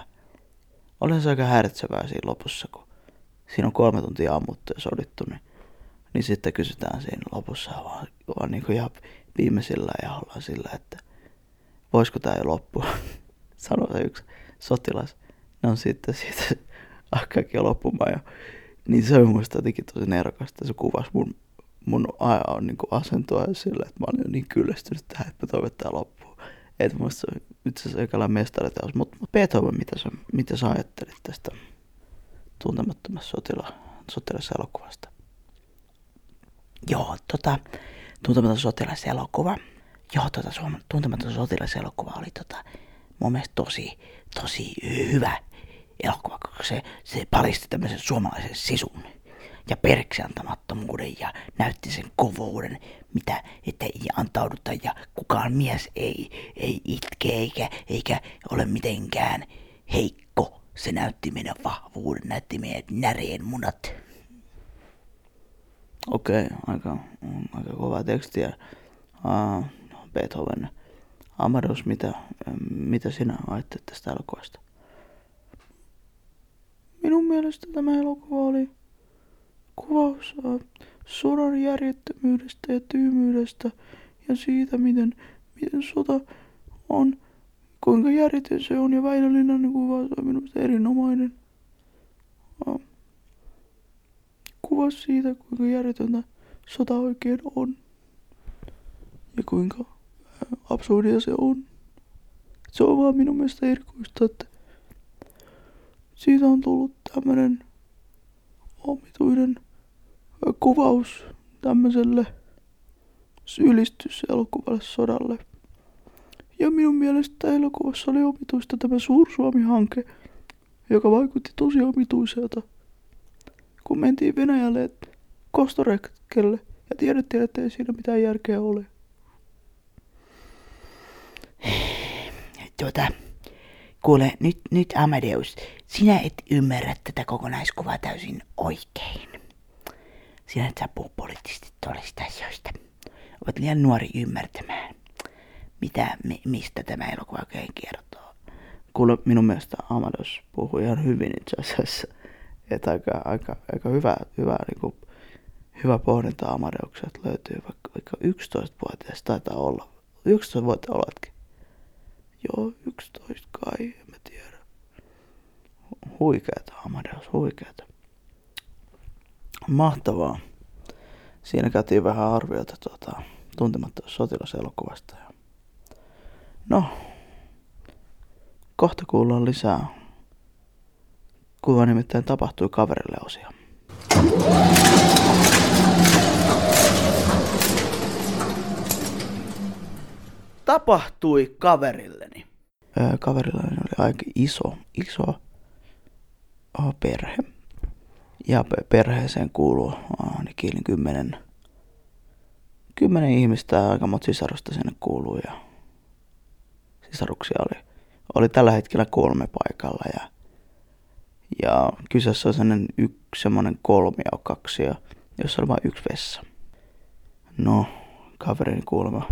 Olen se aika häiritsevää siinä lopussa, kun siinä on kolme tuntia ammuttu ja sodittu, niin, niin sitten kysytään siinä lopussa vaan, vaan niin kuin ihan viimeisillä ja ollaan sillä, että voisiko tämä jo loppua. [laughs] Sanoo se yksi sotilas. Ne on sitten siitä alkaakin loppumaan. Ja, niin se on mun mielestä jotenkin tosi nerokasta. Se kuvasi mun, mun a- niin kuin asentoa ja sillä, että mä olin niin kyllästynyt tähän, että mä toivon, että tämä loppuu. Et mielestä se on itse asiassa aikalainen mestariteos. Mutta mut Beethoven, mitä sä, mitä sä ajattelit tästä tuntemattomasta sotila, sotilaselokuvasta? Joo, tota, tuntematon sotilaselokuva. Joo, tota, tuntematon sotilaselokuva oli tota, mun mielestä tosi, tosi hyvä elokuva, koska se, se paljasti tämmöisen suomalaisen sisun ja perksiantamattomuuden ja näytti sen kovuuden, mitä, että ei antauduta ja kukaan mies ei, ei itke eikä, eikä ole mitenkään heikko. Se näytti meidän vahvuuden, näytti meidän näreen munat. Okei, aika, mm, aika kova tekstiä. Uh, Beethoven, Amadeus, mitä, mitä sinä ajattelet tästä elokuvasta? Minun mielestä tämä elokuva oli kuvaus uh, sodan järjettömyydestä ja tyymyydestä ja siitä, miten, miten sota on, kuinka järjetön se on ja Väinö Linnanen kuvaus on minusta erinomainen. Uh, kuvasi siitä, kuinka järjetöntä sota oikein on. Ja kuinka ää, absurdia se on. Se on vaan minun mielestä erikoista, että siitä on tullut tämmönen omituinen kuvaus tämmöiselle ylistyselokuvalle sodalle. Ja minun mielestä elokuvassa oli omituista tämä Suursuomi-hanke, joka vaikutti tosi omituiselta. Kun mentiin Venäjälle kostoretkelle ja tiedettiin, että ei siinä mitään järkeä ole. Tuota, kuule, nyt, nyt Amadeus, sinä et ymmärrä tätä kokonaiskuvaa täysin oikein. Sinä et saa puhua poliittisesti tuollaisista asioista. Olet liian nuori ymmärtämään, mitä, mi, mistä tämä elokuva oikein kertoo. Kuule, minun mielestä Amadeus puhui ihan hyvin itse asiassa. Että aika, aika, aika hyvä, hyvä, niin kuin, hyvä pohdinta Amadeukset löytyy vaikka, vaikka 11-vuotias taitaa olla. 11 vuotta oletkin. Joo, 11 kai, en mä tiedä. Huikeeta, Amadeus, huikeeta. Mahtavaa. Siinä käytiin vähän arviota tuota, tuntematta sotilaselokuvasta. No, kohta kuullaan lisää. Kuva nimittäin tapahtui kaverille osia. Tapahtui kaverilleni. Kaverilleni oli aika iso, iso perhe. Ja perheeseen kuuluu ainakin kymmenen, kymmenen ihmistä ja aika monta sisarusta sinne kuuluu. Ja sisaruksia oli, oli tällä hetkellä kolme paikalla ja, ja kyseessä on sellainen yksi semmoinen kolmio kaksi, ja, jossa oli vain yksi vessa. No, kaverini kuulemma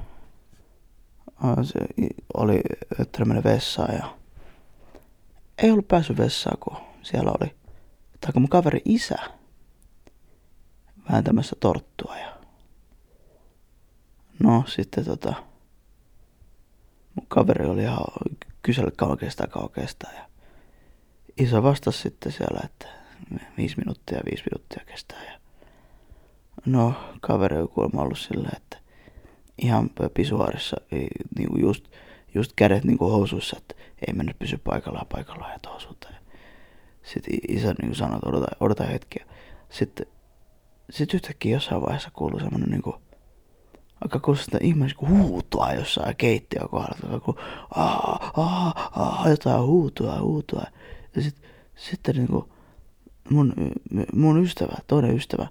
se oli yrittänyt vessaan ja ei ollut päässyt vessaan, kun siellä oli tai mun kaveri isä vääntämässä torttua ja no sitten tota mun kaveri oli ihan kestää kauan kestää ja isä vastasi sitten siellä, että viisi minuuttia viisi minuuttia kestää ja no kaveri on kuulemma ollut silleen, että ihan pisuaarissa niin just, just kädet niin kuin housuissa, että ei mennä pysy paikallaan paikallaan ja toisuutta. Sitten isä niin sanoi, että odota, odota hetkiä. Sitten sit yhtäkkiä jossain vaiheessa kuului semmoinen niin kuin, aika kuulostaa ihminen niin huutoa jossain keittiön kohdalla. Kun, aa, aa, aa, jotain huutoa, huutoa. Ja sit, sitten niin kuin, mun, mun ystävä, toinen ystävä,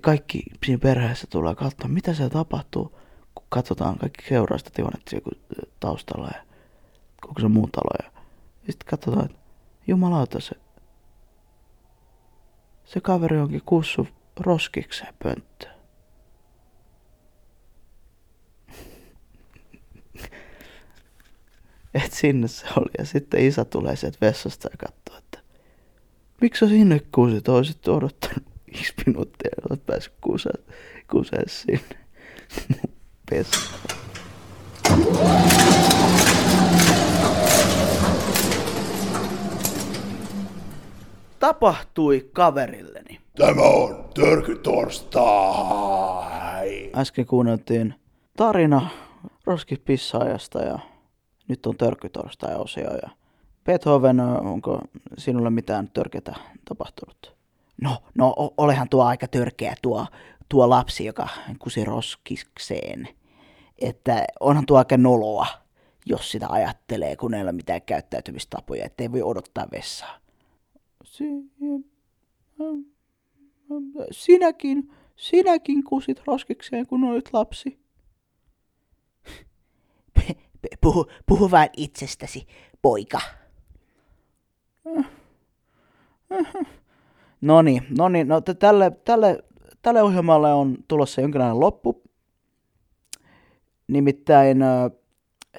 kaikki siinä perheessä tulee katsoa, mitä se tapahtuu, kun katsotaan kaikki seuraa tilannetta taustalla ja koko se muu talo. Ja sitten katsotaan, että jumalauta se, se kaveri onkin kussu roskikseen pönttöön. [laughs] Et sinne se oli. Ja sitten isä tulee sieltä vessasta ja katsoo, että miksi sä sinne kuusit? Oisit odottanut viisi minuuttia ja olet päässyt kuseen, kuseen sinne. [laughs] Pessa. Tapahtui kaverilleni. Tämä on Törkytorstai. Äsken kuunneltiin tarina roskispissaajasta ja nyt on törkytorstai osio. Ja Beethoven, onko sinulle mitään törketä tapahtunut? No, no olehan tuo aika törkeä tuo, tuo lapsi, joka kusi roskikseen. Että onhan tuo aika noloa, jos sitä ajattelee, kun ei ole mitään käyttäytymistapoja, ettei voi odottaa vessaa. Si- sinäkin, sinäkin kusit roskikseen, kun olit lapsi. Puhu, puhu vain itsestäsi, poika. No niin, no niin, no tälle, tälle, tälle ohjelmalle on tulossa jonkinlainen loppu. Nimittäin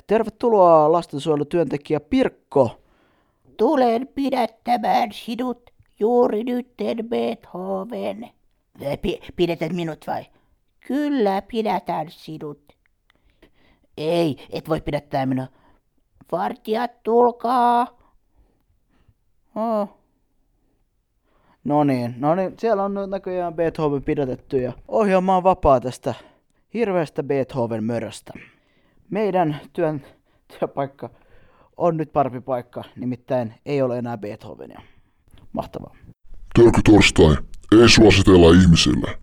tervetuloa lastensuojelutyöntekijä Pirkko. Tulen pidättämään sinut juuri nyt, Beethoven. P- pidetät minut vai? Kyllä, pidätän sinut. Ei, et voi pidättää minua. Vartijat, tulkaa. Oh. No niin, no niin, siellä on näköjään Beethoven pidätetty ja ohjelma on vapaa tästä hirveästä Beethoven möröstä. Meidän työn, työpaikka on nyt parempi paikka, nimittäin ei ole enää Beethovenia. Mahtavaa. Törkytorstai. Ei suositella ihmisille.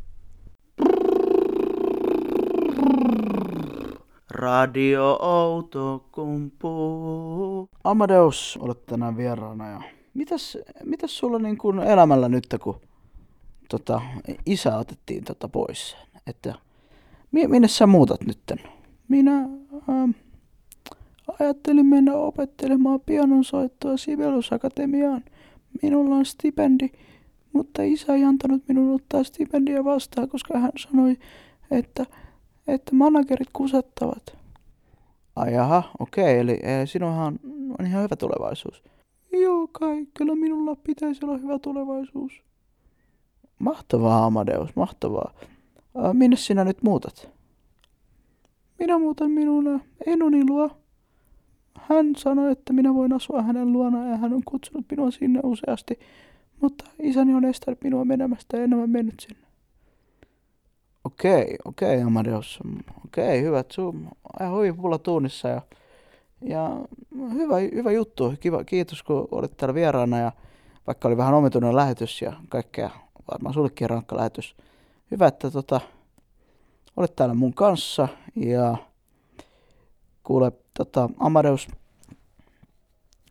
Radio Outokumpu. Amadeus, olet tänään vieraana ja mitäs, mitäs sulla niin kuin elämällä nyt, kun tota, isä otettiin tota pois? Että mi- minne sä muutat nytten? Minä ähm, ajattelin mennä opettelemaan pianonsoittoa Sibeliusakatemiaan. Minulla on stipendi, mutta isä ei antanut minun ottaa stipendiä vastaan, koska hän sanoi, että, että managerit kusettavat. Ai jaha, okei, eli, eli sinunhan on ihan hyvä tulevaisuus. Joo kai, kyllä minulla pitäisi olla hyvä tulevaisuus. Mahtavaa, Amadeus, mahtavaa. Ää, minne sinä nyt muutat? Minä muutan minun ää, enoni luo. Hän sanoi, että minä voin asua hänen luonaan ja hän on kutsunut minua sinne useasti, mutta isäni on estänyt minua menemästä ja en ole mennyt sinne. Okei, okei Amadeus. Okei, hyvä. Sun ihan huipulla tuunissa ja, ja hyvä, hyvä juttu. Kiva, kiitos kun olit täällä vieraana ja vaikka oli vähän omituinen lähetys ja kaikkea, varmaan sullekin rankka lähetys. Hyvä, että tota, olet täällä mun kanssa ja kuule, tota, Amadeus,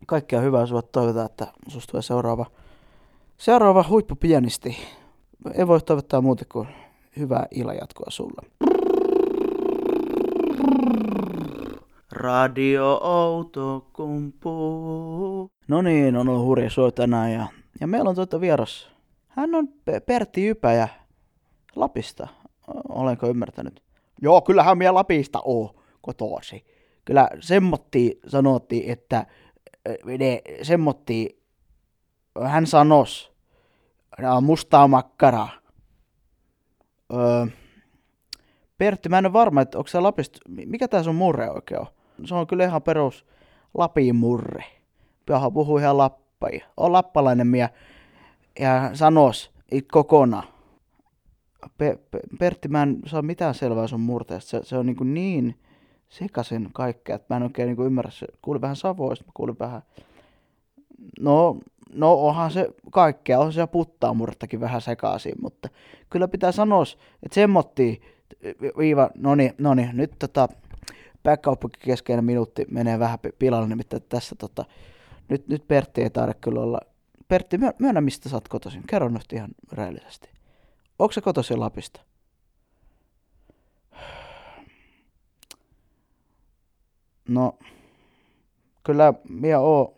kaikkea hyvää sulle toivotaan, että susta tulee seuraava, seuraava huippupianisti. Ei voi toivottaa muuta kuin hyvää illanjatkoa sulle. Radio Outokumpu. No niin, on ollut hurja show tänään ja, ja meillä on tuota vieras. Hän on Pe- Pertti Ypäjä Lapista. Olenko ymmärtänyt? Joo, kyllähän minä Lapista oo kotoasi. Kyllä semmotti sanottiin, että ö, ne semmotti, hän sanos, mustaa makkaraa. Öö, Pertti, mä en ole varma, että onko se Lapista, mikä tää sun murre oikein on? Se on kyllä ihan perus Lapin murre. Piaha puhuu ihan lappia. On lappalainen mie ja sanos it kokona. Pe- Pe- Pertti, mä en saa mitään selvää sun murteesta. Se, se on niin, niin sekasin kaikkea, että mä en oikein niin ymmärrä. Se, kuulin vähän savoista, mä kuulin vähän... No, no onhan se kaikkea, on se puttaa murrettakin vähän sekaisin, mutta kyllä pitää sanoa, että semmottiin viiva, no niin, no niin, nyt tota, keskeinen minuutti menee vähän pi- pilalle, nimittäin tässä tota, nyt, nyt Pertti ei taida kyllä olla. Pertti, myö- myönnä mistä sä oot kotoisin. Kerro nyt ihan rehellisesti. Onko se kotoisin Lapista? No, kyllä minä oon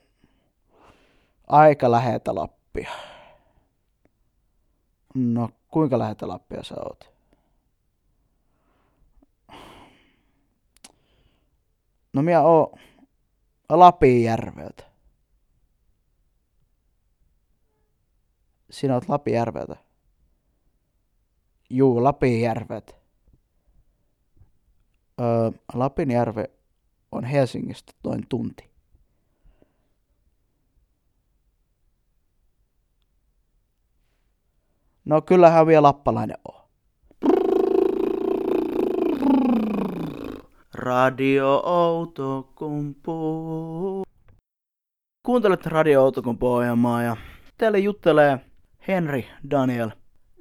aika läheltä Lappia. No, kuinka läheltä Lappia sä oot? No minä oon Lapinjärveltä. Sinä oot Lapinjärveltä. Juu, Lapinjärvet. Öö, Lapinjärve on Helsingistä noin tunti. No kyllähän vielä lappalainen on. Radio Outokumpu. Kuuntelet Radio Outokumpu-ohjelmaa ja teille juttelee Henry Daniel.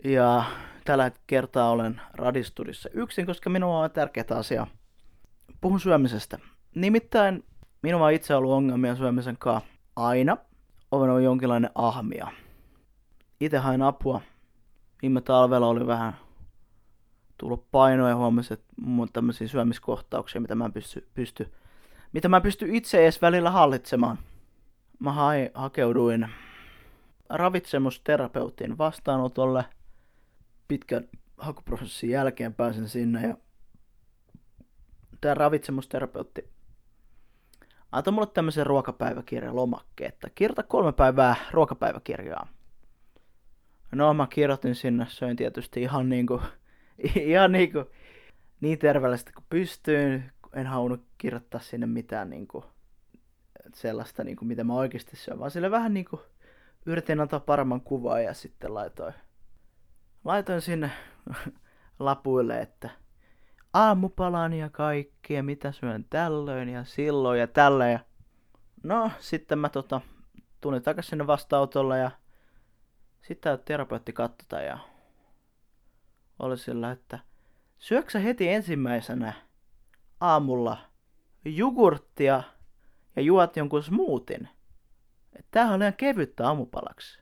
Ja tällä kertaa olen radistudissa yksin, koska minulla on tärkeä asia. Puhun syömisestä. Nimittäin minulla on itse ollut ongelmia syömisen kanssa aina. Olen ollut jonkinlainen ahmia. Itse hain apua. Viime talvella oli vähän tullut painoa ja huomasin, että on tämmöisiä syömiskohtauksia, mitä mä en pysty, pysty, mitä mä pysty itse edes välillä hallitsemaan. Mä hai, hakeuduin ravitsemusterapeutin vastaanotolle. Pitkän hakuprosessin jälkeen pääsin sinne ja tämä ravitsemusterapeutti antoi mulle tämmöisen ruokapäiväkirjan lomakkeen, että kirjoita kolme päivää ruokapäiväkirjaa. No mä kirjoitin sinne, söin tietysti ihan niinku [laughs] ihan niinku, niin terveellistä kuin pystyin. En halunnut kirjoittaa sinne mitään niinku, sellaista, niinku, mitä mä oikeasti syön, vaan sille vähän niinku, yritin antaa paremman kuvaa ja sitten laitoin, laitoin sinne [laughs] lapuille, että aamupalan ja kaikkea, mitä syön tällöin ja silloin ja tällä. Ja... No, sitten mä tota, tulin takaisin sinne vastaanotolle ja sitten terapeutti katsoi ja oli sillä, että syöksä heti ensimmäisenä aamulla jogurttia ja juot jonkun smootin. Että tämähän on ihan kevyttä aamupalaksi.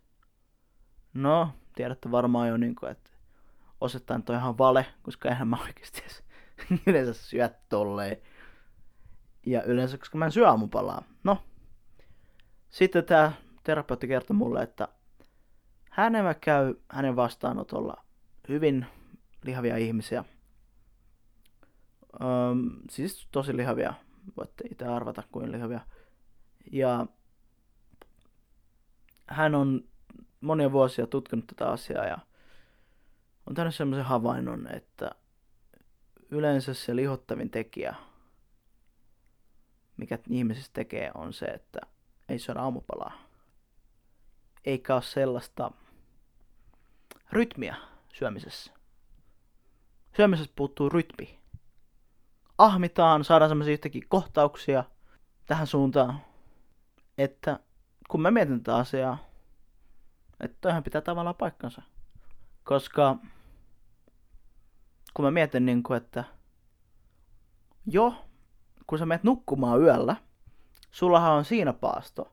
No, tiedätte varmaan jo, niin kuin, että osittain toi ihan vale, koska eihän mä oikeasti edes [laughs] yleensä syö tolleen. Ja yleensä, koska mä en syö aamupalaa. No, sitten tämä terapeutti kertoi mulle, että hänellä käy hänen vastaanotolla hyvin lihavia ihmisiä. Öm, siis tosi lihavia. Voitte itse arvata, kuin lihavia. Ja hän on monia vuosia tutkinut tätä asiaa ja on tehnyt sellaisen havainnon, että yleensä se lihottavin tekijä, mikä ihmisistä tekee, on se, että ei syödä aamupalaa. Eikä ole sellaista rytmiä syömisessä. Syömisessä puuttuu rytmi. Ahmitaan, saadaan semmoisia yhtäkkiä kohtauksia tähän suuntaan, että kun mä mietin tätä asiaa, että toihan pitää tavallaan paikkansa. Koska kun mä mietin niin kuin, että jo, kun sä menet nukkumaan yöllä, sullahan on siinä paasto.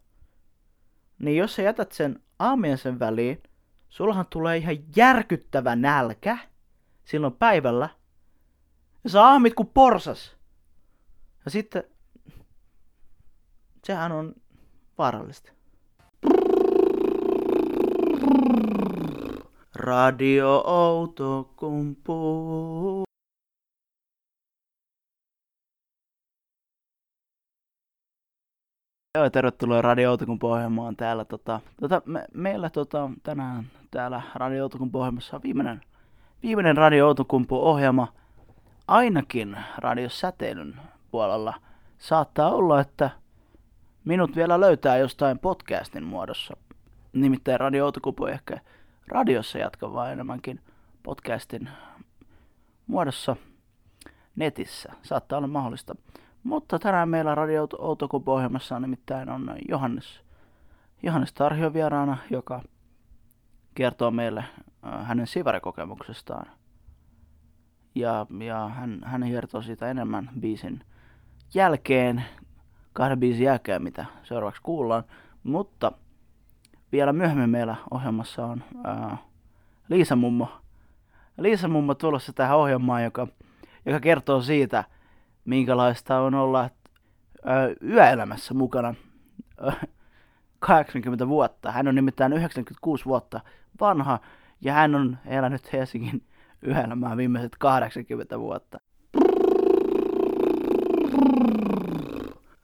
Niin jos sä jätät sen aamien sen väliin, sullahan tulee ihan järkyttävä nälkä silloin päivällä. Ja sä aamit kuin porsas. Ja sitten, sehän on vaarallista. Radio Outokumpu. Joo, tervetuloa Radio Outokumpu ohjelmaan täällä. Tota, tota, me, meillä tota, tänään täällä Radio Outokumpu ohjelmassa on viimeinen, viimeinen Radio Outokumpu ohjelma. Ainakin radiosäteilyn puolella saattaa olla, että minut vielä löytää jostain podcastin muodossa. Nimittäin Radio Outokumpu ehkä radiossa jatka, vaan enemmänkin podcastin muodossa netissä. Saattaa olla mahdollista. Mutta tänään meillä Radio Outokumpu ohjelmassa nimittäin on Johannes, Johannes Tarhio vieraana, joka kertoo meille äh, hänen sivarikokemuksestaan. Ja, ja hän, hän kertoo siitä enemmän biisin jälkeen, kahden biisin jälkeen, mitä seuraavaksi kuullaan. Mutta vielä myöhemmin meillä ohjelmassa on ää, Liisa Mummo. Liisa Mummo tulossa tähän ohjelmaan, joka, joka kertoo siitä, minkälaista on olla ää, yöelämässä mukana ää, 80 vuotta. Hän on nimittäin 96 vuotta vanha ja hän on elänyt Helsingin yöelämää viimeiset 80 vuotta.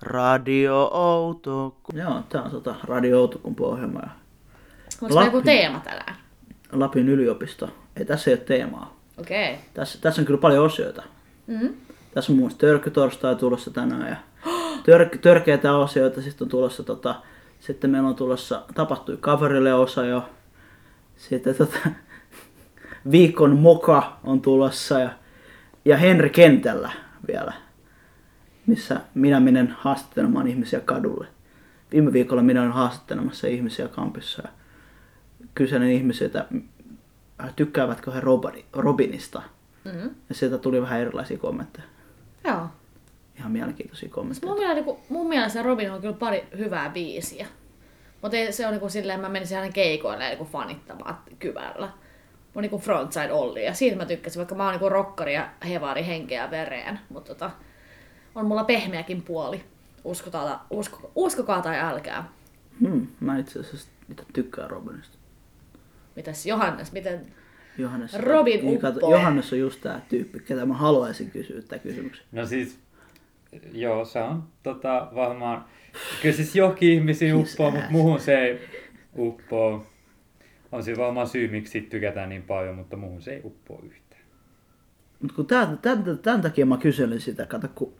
Radio Outokumpu. Joo, tää on tota Radio Outokumpu ohjelma. Onko meillä joku teema tänään? Lapin yliopisto. Ei tässä ei ole teemaa. Okei. Okay. Tässä, tässä on kyllä paljon osioita. Mm. Tässä on muun muassa törkytorstai tulossa tänään ja [gasps] tör, törkeitä osioita. Sitten on tulossa tota, sitten meillä on tulossa tapahtui kaverille osa jo. Sitten tota, [laughs] viikon moka on tulossa ja, ja Henri kentällä vielä, missä minä menen haastattelemaan ihmisiä kadulle. Viime viikolla minä olen haastattelemassa ihmisiä kampissa ja kyselin ihmisiltä, äh, tykkäävätkö he Robinista. Mm-hmm. Ja sieltä tuli vähän erilaisia kommentteja. Joo. Ihan mielenkiintoisia kommentteja. Mun mielestä, niinku, mun mielestä Robin on kyllä pari hyvää biisiä. Mutta se on niinku silleen, mä menisin hänen keikoille niinku fanittamaan kyvällä. Mun niinku frontside Olli ja siitä mä tykkäsin, vaikka mä oon niinku rokkari ja hevari henkeä vereen. Mutta tota, on mulla pehmeäkin puoli. Uskotaan, usko, uskokaa tai älkää. Hmm, mä itse asiassa itse tykkään Robinista. Mitäs Johannes, miten... Johannes, Robin niin, kato, Uppo. Johannes on just tää tyyppi, ketä mä haluaisin kysyä tämän kysymyksen. No siis, joo, se on tota, varmaan, kyllä siis johonkin ihmisiin His uppoo, mutta muuhun se ei uppoo. On se varmaan syy, miksi siitä tykätään niin paljon, mutta muuhun se ei uppoo yhtään. Mutta kun tämän, tämän, tämän, takia mä kyselin sitä, kato kun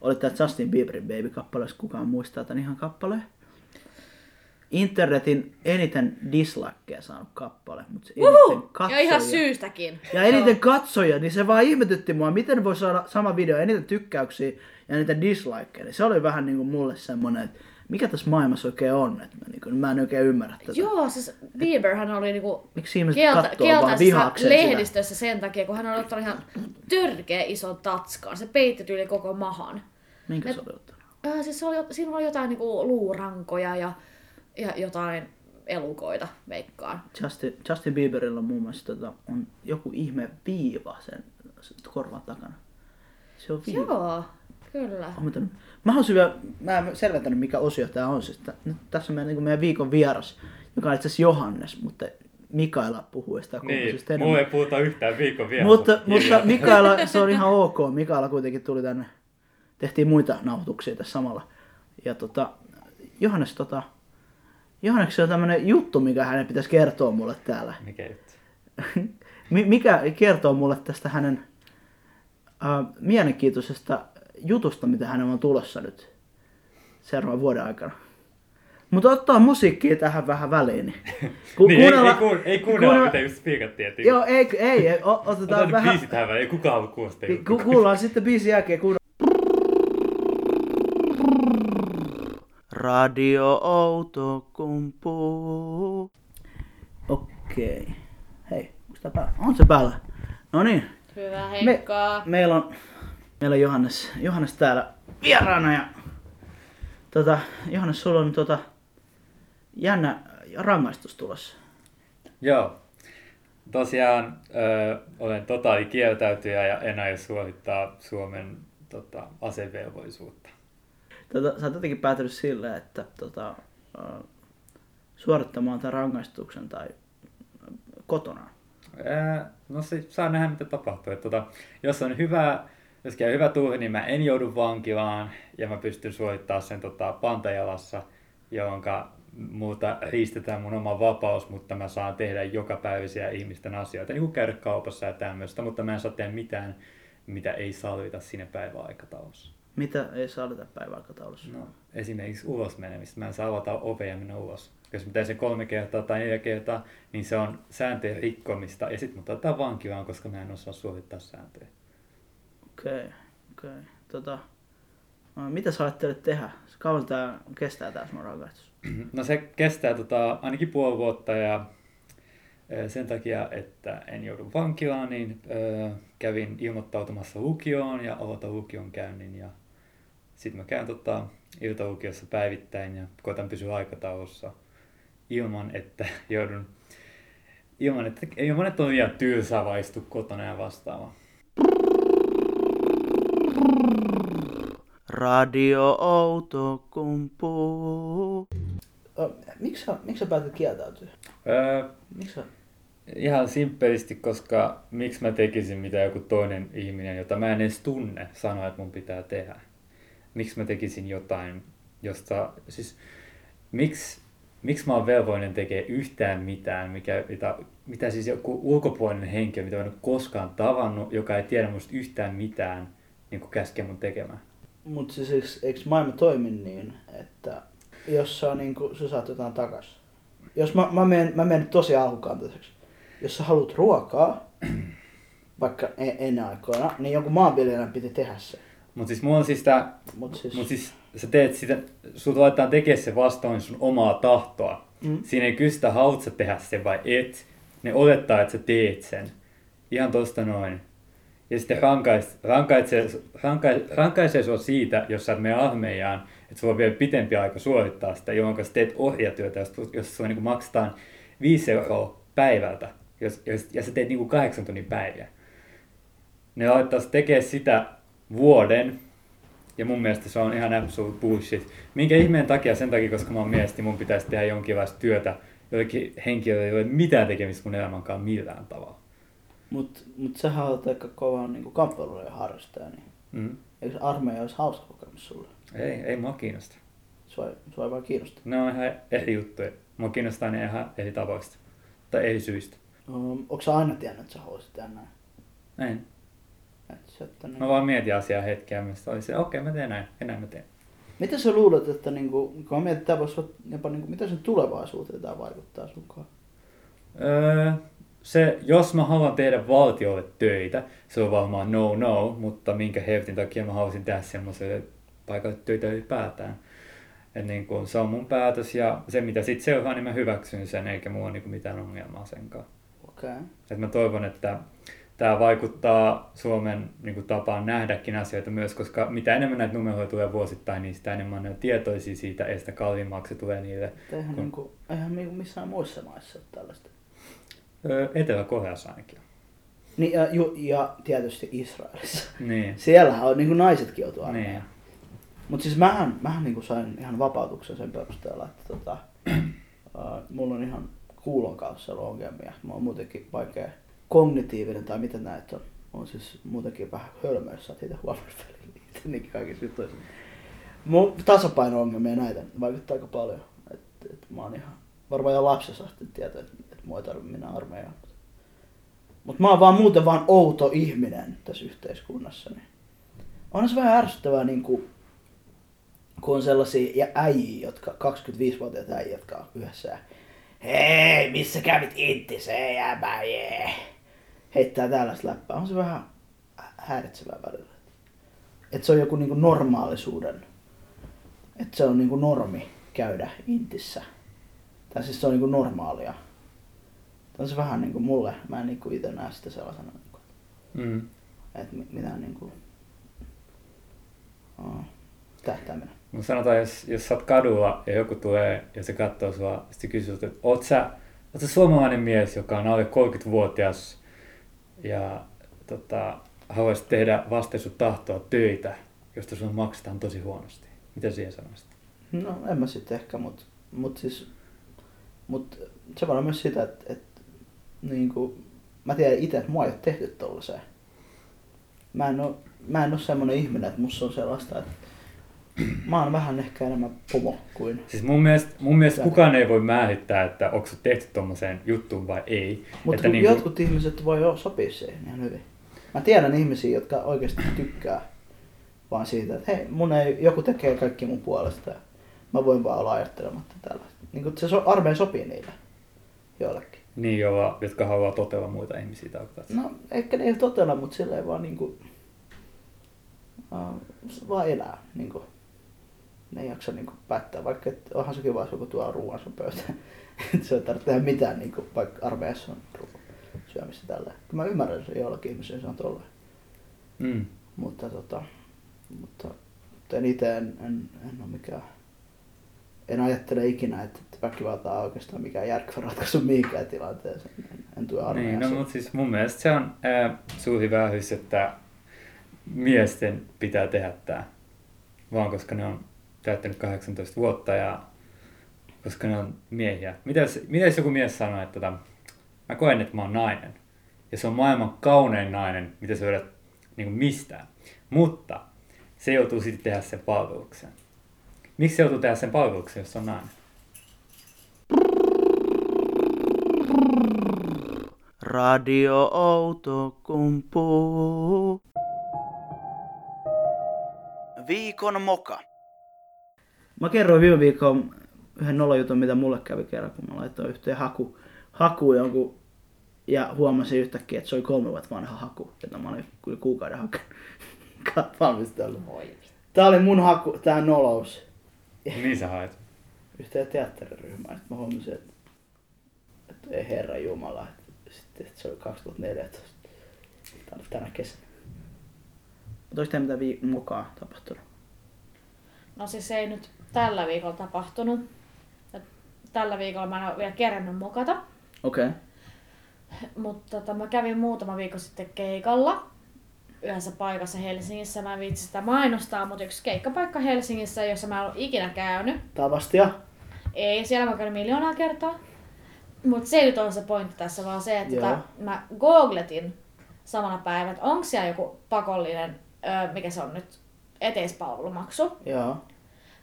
oli tää Justin Bieberin Baby-kappale, jos kukaan muistaa tämän ihan kappaleen. Internetin eniten dislikeja saanut kappale, mutta se eniten Uhu! Ja ihan syystäkin. Ja eniten katsoja, niin se vaan ihmetytti mua, miten voi saada sama video eniten tykkäyksiä ja eniten dislikeja. Niin se oli vähän niin kuin mulle semmonen, että Mikä tässä maailmassa oikein on? Et mä, niin mä en oikein ymmärrä tätä. Joo, siis Bieberhän oli niinku Miksi kieltä, vaan kieltäisessä vihakseen sitä? lehdistössä sen takia, kun hän on ottanut ihan törkeä ison tatskaan. Se peitti yli koko mahan. Minkä se oli ottanut? Äh, siis se oli, siinä oli jotain niinku luurankoja ja, ja jotain elukoita veikkaan. Justin, Justin Bieberillä on muun muassa tota, on joku ihme viiva sen, sen korvan takana. Se on viiva. Joo, kyllä. Olen mä, haluaisin vielä, mä en selventänyt mikä osio tää on. Siis tä- nyt tässä on meidän, niin meidän viikon vieras, joka on itse asiassa Johannes, mutta Mikaela puhuu sitä Niin, kokoisesta muu ei puhuta yhtään viikon vielä. Mutta, mutta Mikaela, se on ihan ok. Mikaela kuitenkin tuli tänne. Tehtiin muita nauhoituksia tässä samalla. Ja tota, Johannes, tota, Johannes on tämmönen juttu, mikä hänen pitäisi kertoa mulle täällä. Mikä juttu? [laughs] Mi- mikä kertoo mulle tästä hänen äh, mielenkiintoisesta jutusta, mitä hänellä on tulossa nyt seuraavan vuoden aikana. Mutta ottaa musiikkia tähän vähän väliin. Niin, Ku- [laughs] niin, ei, ei, kuun, ei kuunnella, kuunnella- mitä just spiikattiin. Joo, ei, ei, ei o, otetaan Otetaan nyt vähän... biisi tähän väliin, ei kukaan halua kuulla sitä Ku, kuullaan sitten biisin jälkeen, kun... Radio Outokumpu. Okei. Hei, onko tää päällä? On se päällä. No niin, Hyvä me, Henkka. meillä on, meillä on Johannes, Johannes täällä vieraana ja tota, Johannes, sulla on tota, jännä rangaistus tulossa. Joo. Tosiaan ö, olen totaali kieltäytyjä ja en aio suorittaa Suomen tota, asevelvollisuutta. Tota, sä oot jotenkin päätynyt sille, että tota, suorittamaan tämän rangaistuksen tai kotona. No se saa nähdä mitä tapahtuu. Tota, jos on hyvä, jos käy hyvä tuuri, niin mä en joudu vankilaan ja mä pystyn suorittamaan sen tota, pantajalassa, jonka muuta riistetään mun oma vapaus, mutta mä saan tehdä jokapäiväisiä ihmisten asioita, niin kuin käydä kaupassa ja tämmöistä, mutta mä en saa tehdä mitään, mitä ei sallita siinä päiväaikataulussa. Mitä ei saada päiväaikataulussa? No, esimerkiksi ulos menemistä. Mä en saa avata ovea ja mennä ulos. Jos mä sen kolme kertaa tai neljä kertaa, niin se on sääntöjen rikkomista. Ja sitten mut otetaan vankilaan, koska mä en osaa suorittaa sääntöjä. Okei, okay, okei. Okay. Tota, no, mitä sä ajattelet tehdä? Kauan tää kestää tää sun rangaistus? [clears throat] No se kestää tota, ainakin puoli vuotta ja sen takia, että en joudu vankilaan, niin ö, kävin ilmoittautumassa lukioon ja aloitan lukion käynnin. Ja sitten mä käyn tota, iltalukiossa päivittäin ja koitan pysyä aikataulussa ilman, että [laughs] joudun ilman, että, ilman, että on liian tylsää vai istua kotona ja vastaava. Radio Outokumpu. Miksi sä, miksi sä päätit kieltäytyä? Öö, Miksi sä... Ihan simppelisti, koska miksi mä tekisin mitä joku toinen ihminen, jota mä en edes tunne, sanoo, että mun pitää tehdä. Miksi mä tekisin jotain, josta, siis miksi, miksi mä oon velvoinen tekee yhtään mitään, mikä, mitä, mitä siis joku ulkopuolinen henkilö, mitä mä en ole koskaan tavannut, joka ei tiedä musta yhtään mitään, niin kuin käskee mun tekemään. Mutta siis eikö, eikö maailma toimi niin, että jos sä, niin sä saat jotain takas. Jos mä, mä, menen, mä menen tosi alkukantaiseksi. Jos sä haluat ruokaa, vaikka en, ennen aikoina, niin jonkun maanviljelijän piti tehdä se. Mutta siis mulla on siis tää, Mut siis, Mutta siis sä teet sitä, sut laitetaan tekemään se vastoin sun omaa tahtoa. Mm. Siinä ei kysytä, haluat sä tehdä sen vai et. Ne olettaa, että sä teet sen. Ihan tosta noin. Ja sitten rankais, rankaisee, rankaisee, rankaisee sua siitä, jos sä et mene armeijaan, että sulla on vielä pitempi aika suorittaa sitä, jolloin sä teet orjatyötä, jos, jos sulla niin maksetaan 5 euroa päivältä, jos, jos, ja sä teet niin kahdeksan tunnin päiviä. Ne laittaa tekemään sitä vuoden, ja mun mielestä se on ihan absolute bullshit. Minkä ihmeen takia? Sen takia, koska mä oon mielestäni mun pitäisi tehdä jonkinlaista työtä jollekin henkilölle, ei ole mitään tekemistä mun elämän kanssa millään tavalla. mut, mut sähän olet aika kova niin kamppailujen harrastaja, niin Mm. eikö armeija olisi hauska kokemus sulle? Ei, ei mua kiinnosta. Sua, sua ei vaan kiinnosta. Ne on ihan eri juttuja. Mua kiinnostaa ne ihan eri tavoista. Tai eri syistä. Um, onko sä aina tiennyt, että sä haluaisit tehdä näin? En. Et sä, että, niin... Mä vaan mietin asiaa hetkeä, mä oli se, okei okay, mä teen näin, näin mä teen. Mitä sä luulet, että niinku, kun mä mietin, voisi jopa niinku, mitä sen tulevaisuuteen tää vaikuttaa sunkaan? Öö, se, jos mä haluan tehdä valtiolle töitä, se on varmaan no no, mutta minkä helvetin takia mä haluaisin tehdä semmoiselle paikalle töitä ylipäätään. Et niin kuin, se on mun päätös ja se mitä sitten seuraa, niin mä hyväksyn sen eikä mulla ole niin kuin mitään ongelmaa senkaan. Okei. Okay. Et mä toivon, että tämä vaikuttaa Suomen niin kuin, tapaan nähdäkin asioita myös, koska mitä enemmän näitä numeroita tulee vuosittain, niin sitä enemmän ne on tietoisia siitä ja sitä kalliimmaksi se tulee niille. Eihän, Kun- niinku, eihän niinku missään muissa maissa ole tällaista. Öö, Etelä-Koreassa ainakin. Niin, ja, ju, ja tietysti Israelissa. Niin. Siellähän on niinku naisetkin joutuu armeijaan. Niin. Mutta siis mähän, mähän niinku sain ihan vapautuksen sen perusteella, että tota, [clears throat] uh, mulla on ihan kuulon kanssa ollut ongelmia. Mä oon muutenkin vaikea kognitiivinen tai mitä näitä on. On siis muutenkin vähän hölmö, jos sä oot [laughs] itse huomannut niitä jutuissa. Mun tasapaino-ongelmia näitä vaikuttaa aika paljon. Et, et mä oon ihan varmaan jo lapsessa asti tietää, että et mua ei tarvitse mennä armeijaan. Mutta mä oon vaan muuten vaan outo ihminen tässä yhteiskunnassa. Niin. Onhan se vähän ärsyttävää, niin kuin, kun on sellaisia äijiä, jotka 25-vuotiaat äijät, jotka on yhdessä. Hei, missä kävit intti se jäbä, jee. Heittää tällaista läppää. On se vähän hä- häiritsevää välillä. Että se on joku niinku normaalisuuden. Että se on niinku normi käydä intissä. Tai siis se on niinku normaalia. Tämä on se vähän niinku mulle, mä en niinku itse näe sitä sellaisena, niinku, Mm. että mi- mitään niinku uh, tähtäimenä. Mutta sanotaan, jos, jos sä oot kadulla ja joku tulee ja se katsoo sua, sitten kysyy, että oot sä, oot sä suomalainen mies, joka on alle 30-vuotias ja tota, haluaisit tehdä vasten tahtoa töitä, josta sun maksetaan tosi huonosti. Mitä siihen sanoisit? No en mä sitten ehkä, mutta mut siis, mut se olla myös sitä, että et, niinku, mä tiedän itse, että mua ei ole tehty tollaseen. Mä mä en oo semmonen ihminen, että musta on sellaista, että [clears throat] mä oon vähän ehkä enemmän pomo kuin... Siis mun mielestä, mun mielestä kukaan ei voi määrittää, että onko se tehty tommoseen juttuun vai ei. Mutta että niinku- jotkut ihmiset voi jo sopia siihen ihan hyvin. Mä tiedän ihmisiä, jotka oikeasti tykkää vaan siitä, että hei, mun ei, joku tekee kaikki mun puolesta ja mä voin vaan olla ajattelematta tällaista. Niin kuin se so, armeija sopii niille joillekin. Niin, jolla, jotka haluaa totella muita ihmisiä tarkoittaa. No, ehkä ne ei totella, mutta silleen vaan niinku, uh, vaan elää. Niinku. Ne ei jaksa niinku päättää, vaikka et, onhan se kiva, jos joku tuo ruoan sun pöytään. [laughs] Et se ei tarvitse tehdä mitään, niinku, vaikka armeijassa on ruoan syömistä tällä. Mä ymmärrän sen jollakin ihmisellä se on tolleen. Mm. Mutta, tota, mutta, mutta en itse en, en, en ole mikään, en ajattele ikinä, että että väkivalta on oikeastaan mikään järkevä ratkaisu mihinkään tilanteeseen. En, en tue Niin, armeijassa. no mutta siis mun mielestä se on ää, suuri vähys, että miesten pitää tehdä tämä. Vaan koska ne on täyttänyt 18 vuotta ja koska ne on miehiä. Mitäs, mitäs joku mies sanoo, että tota, mä koen, että mä oon nainen. Ja se on maailman kaunein nainen, mitä sä löydät niin kuin mistään. Mutta se joutuu sitten tehdä sen palveluksen. Miksi se joutuu tehdä sen palveluksen, jos se on nainen? Radio Outokumpu. Viikon moka. Mä kerroin viime viikon yhden nolojutun, mitä mulle kävi kerran, kun mä laitoin yhteen haku, haku jonkun ja huomasin yhtäkkiä, että se oli kolme vuotta vanha haku, jota mä olin yli kuukauden hakenut [laughs] valmistellut. Tää oli mun haku, tää nolous Niin sä haet. yhteen teatteriryhmään. Sitten mä huomasin, että, että ei herra Jumala. Että, sitten, että se oli 2014. Tää on tänä kesänä. Mutta olis teillä mitään viik- mukaan tapahtunut? No siis ei nyt tällä viikolla tapahtunut. Et Tällä viikolla mä en ole vielä kerännyt mokata. Okei. Okay. Mutta tota, mä kävin muutama viikko sitten keikalla yhdessä paikassa Helsingissä. Mä en viitsi sitä mainostaa, mutta yksi keikkapaikka Helsingissä, jossa mä en ole ikinä käynyt. Tavastia. Ei, siellä mä käyn miljoonaa kertaa. Mutta se ei nyt ole se pointti tässä, vaan se, että tota, mä googletin samana päivänä, että onko siellä joku pakollinen, öö, mikä se on nyt, eteispalvelumaksu. Joo.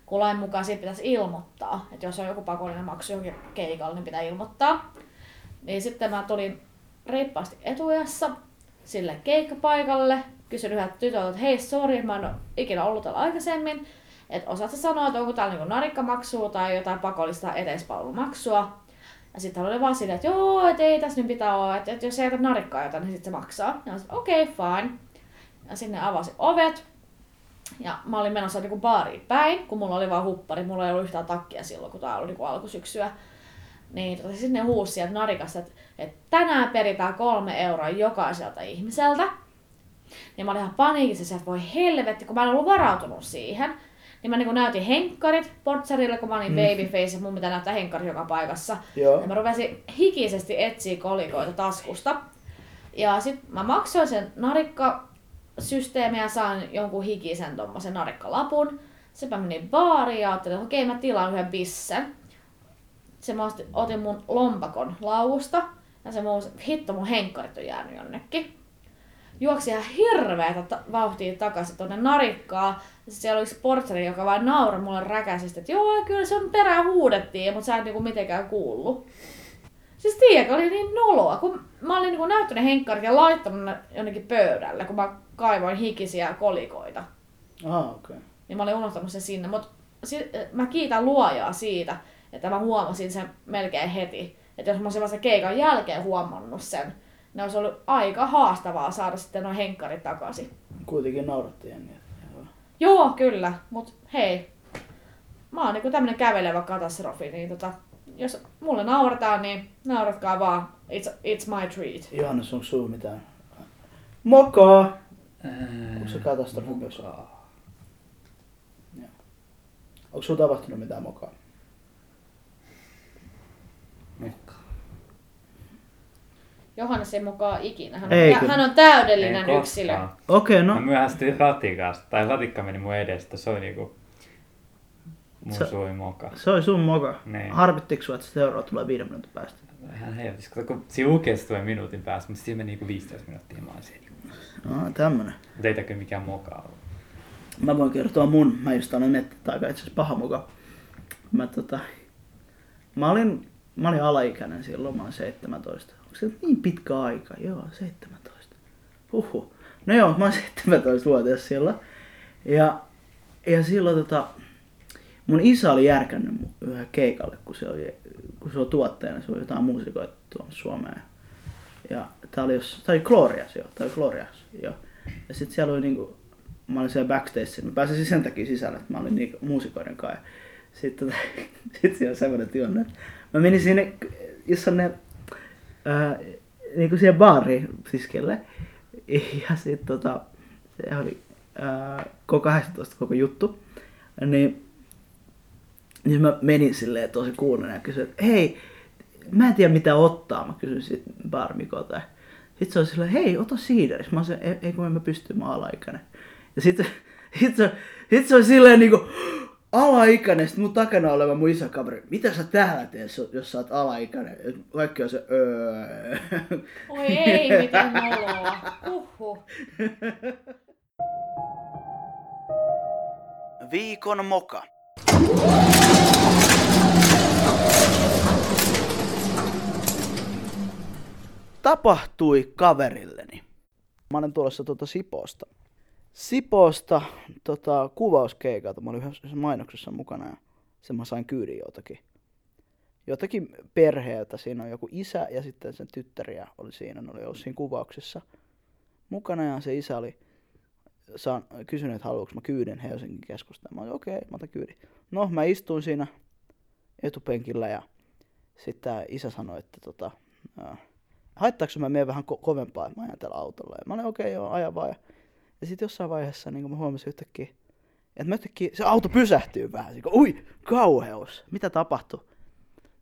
Kun lain mukaan siitä pitäisi ilmoittaa, että jos on joku pakollinen maksu johonkin keikalle, niin pitää ilmoittaa. Niin sitten mä tulin reippaasti etujassa sille keikkapaikalle, kysyin yhdeltä tytöltä, että hei, sori, mä en ole ikinä ollut täällä aikaisemmin. Että osaatko sanoa, että onko täällä niinku narikkamaksua tai jotain pakollista eteispalvelumaksua. Ja sitten hän oli vaan silleen, että joo, että ei tässä nyt pitää olla, että, että jos ei jätä narikkaa jotain, niin sitten se maksaa. Ja okei, okay, fine. Ja sinne avasi ovet. Ja mä olin menossa niinku baariin päin, kun mulla oli vaan huppari, mulla ei ollut yhtään takkia silloin, kun tää oli niinku alkusyksyä. Niin tota, sitten ne huusi sieltä narikasta, että, että tänään peritään kolme euroa jokaiselta ihmiseltä. Niin mä olin ihan paniikissa, että voi helvetti, kun mä en ollut varautunut siihen. Niin mä niin näytin henkkarit Portsarille, kun mä olin babyface ja mun pitää näyttää henkkari joka paikassa. Joo. Ja mä rupesin hikisesti etsiä kolikoita taskusta. Ja sit mä maksoin sen narikkasysteemiä ja sain jonkun hikisen tommosen narikkalapun. Mä menin baariin ja ajattelin, että okei mä tilaan yhden bissen. Se mä otin mun lompakon lauusta. Ja se mun, hitto mun henkkarit on jäänyt jonnekin juoksi ihan hirveätä vauhtia takaisin. Ja sit siellä oli yksi portsari, joka vain nauroi mulle räkäisesti, että joo, kyllä se on perään huudettiin, mutta sä et niinku mitenkään kuullut. Siis tiedätkö, oli niin noloa, kun mä olin niinku näyttänyt henkkarit ja laittanut ne jonnekin pöydälle, kun mä kaivoin hikisiä kolikoita. Ah, okei. Okay. Niin mä olin unohtanut sen sinne, mutta si- mä kiitän luojaa siitä, että mä huomasin sen melkein heti. Että jos mä olisin vasta keikan jälkeen huomannut sen, ne olisi ollut aika haastavaa saada sitten nuo henkkarit takaisin. Kuitenkin nauratti Jenni. Joo. Joo, kyllä, mut hei, mä oon niinku tämmönen kävelevä katastrofi, niin tota, jos mulle naurataan, niin nauratkaa vaan. It's, it's my treat. Johannes, onko sulla mitään? Mokaa! Onko se katastrofi myös? mokaa. Onko sulla tapahtunut mitään mokaa? Mokaa. Johannes ei mukaan ikinä. Hän on, Eikö? hän on täydellinen Ei yksilö. Okei, okay, Mä no. myöhästyin ratikasta, tai ratikka meni mun edestä, se oli niinku mun Se- suuri moka. Se oli sun moka. Niin. Harmittiko sua, että se seuraava tulee viiden minuutin päästä? Ihan helvetis, kato, kun siinä lukeessa tulee minuutin päästä, mutta siinä meni niinku 15 minuuttia, mä niinku, Ah, tämmönen. mutta ei tää kyllä mikään moka ollut. Mä voin kertoa mun, mä just annan netti aika itse asiassa paha muka. Mä tota, mä olin, mä olin alaikäinen silloin, mä olin 17. Onko se niin pitkä aika? Joo, 17. Huhhuh. No joo, mä olin 17-vuotias silloin. Ja, ja silloin tota, mun isä oli järkännyt yhden keikalle, kun se oli, kun se oli tuotteena, se oli jotain muusikoita tuomassa Suomeen. Ja tää oli, jos, tää oli Glorias, joo, tää oli Glorias, joo. Ja sit siellä oli niinku, mä olin siellä backstageissa, mä pääsin sen takia sisälle, että mä olin niinku muusikoiden kanssa. Sitten tota, [laughs] sit siellä on semmoinen tilanne, että mä menin sinne, jos on ne, ää, niinku siihen baariin tiskelle. Ja sit tota, se oli ää, koko 18 koko juttu. Niin niin mä menin silleen tosi kuulen ja kysyin, että hei, mä en tiedä mitä ottaa. Mä kysyin sit barmikolta. Sitten se oli silleen, hei, ota siideris. Mä sanoin, ei, ei kun en mä pysty, mä oon alaikäinen. Ja sitten [laughs] sit se, sit se oli silleen niinku, alaikäinen. Sitten mun takana oleva mun iso kaveri, mitä sä täällä teet, jos sä oot alaikäinen? Kaikki on se, öö. [laughs] Oi ei, miten noloa. Huhhuh. Viikon moka. Tapahtui kaverilleni. Mä olen tulossa tuota Sipoosta. Sipoosta tota, kuvauskeikalta. Mä olin yhdessä mainoksessa mukana ja sen mä sain kyydin jotakin. Jotakin perheeltä. Siinä on joku isä ja sitten sen tyttäriä oli siinä. Ne oli ollut siinä kuvauksessa mukana ja se isä oli saan, kysynyt, että haluanko mä kyydin Helsingin keskustaan. Mä olin, okei, okay, mä otan kyydin. No, mä istuin siinä etupenkillä ja sitten isä sanoi, että tota, haittaako mä menen vähän ko- kovempaa, mä ajan tällä autolla. Ja mä olin, okei, okay, joo, aja vaan. Ja, ja sitten jossain vaiheessa niin mä huomasin yhtäkkiä, että mä yhtäkkiä, se auto pysähtyy vähän. Niin ui, kauheus, mitä tapahtui?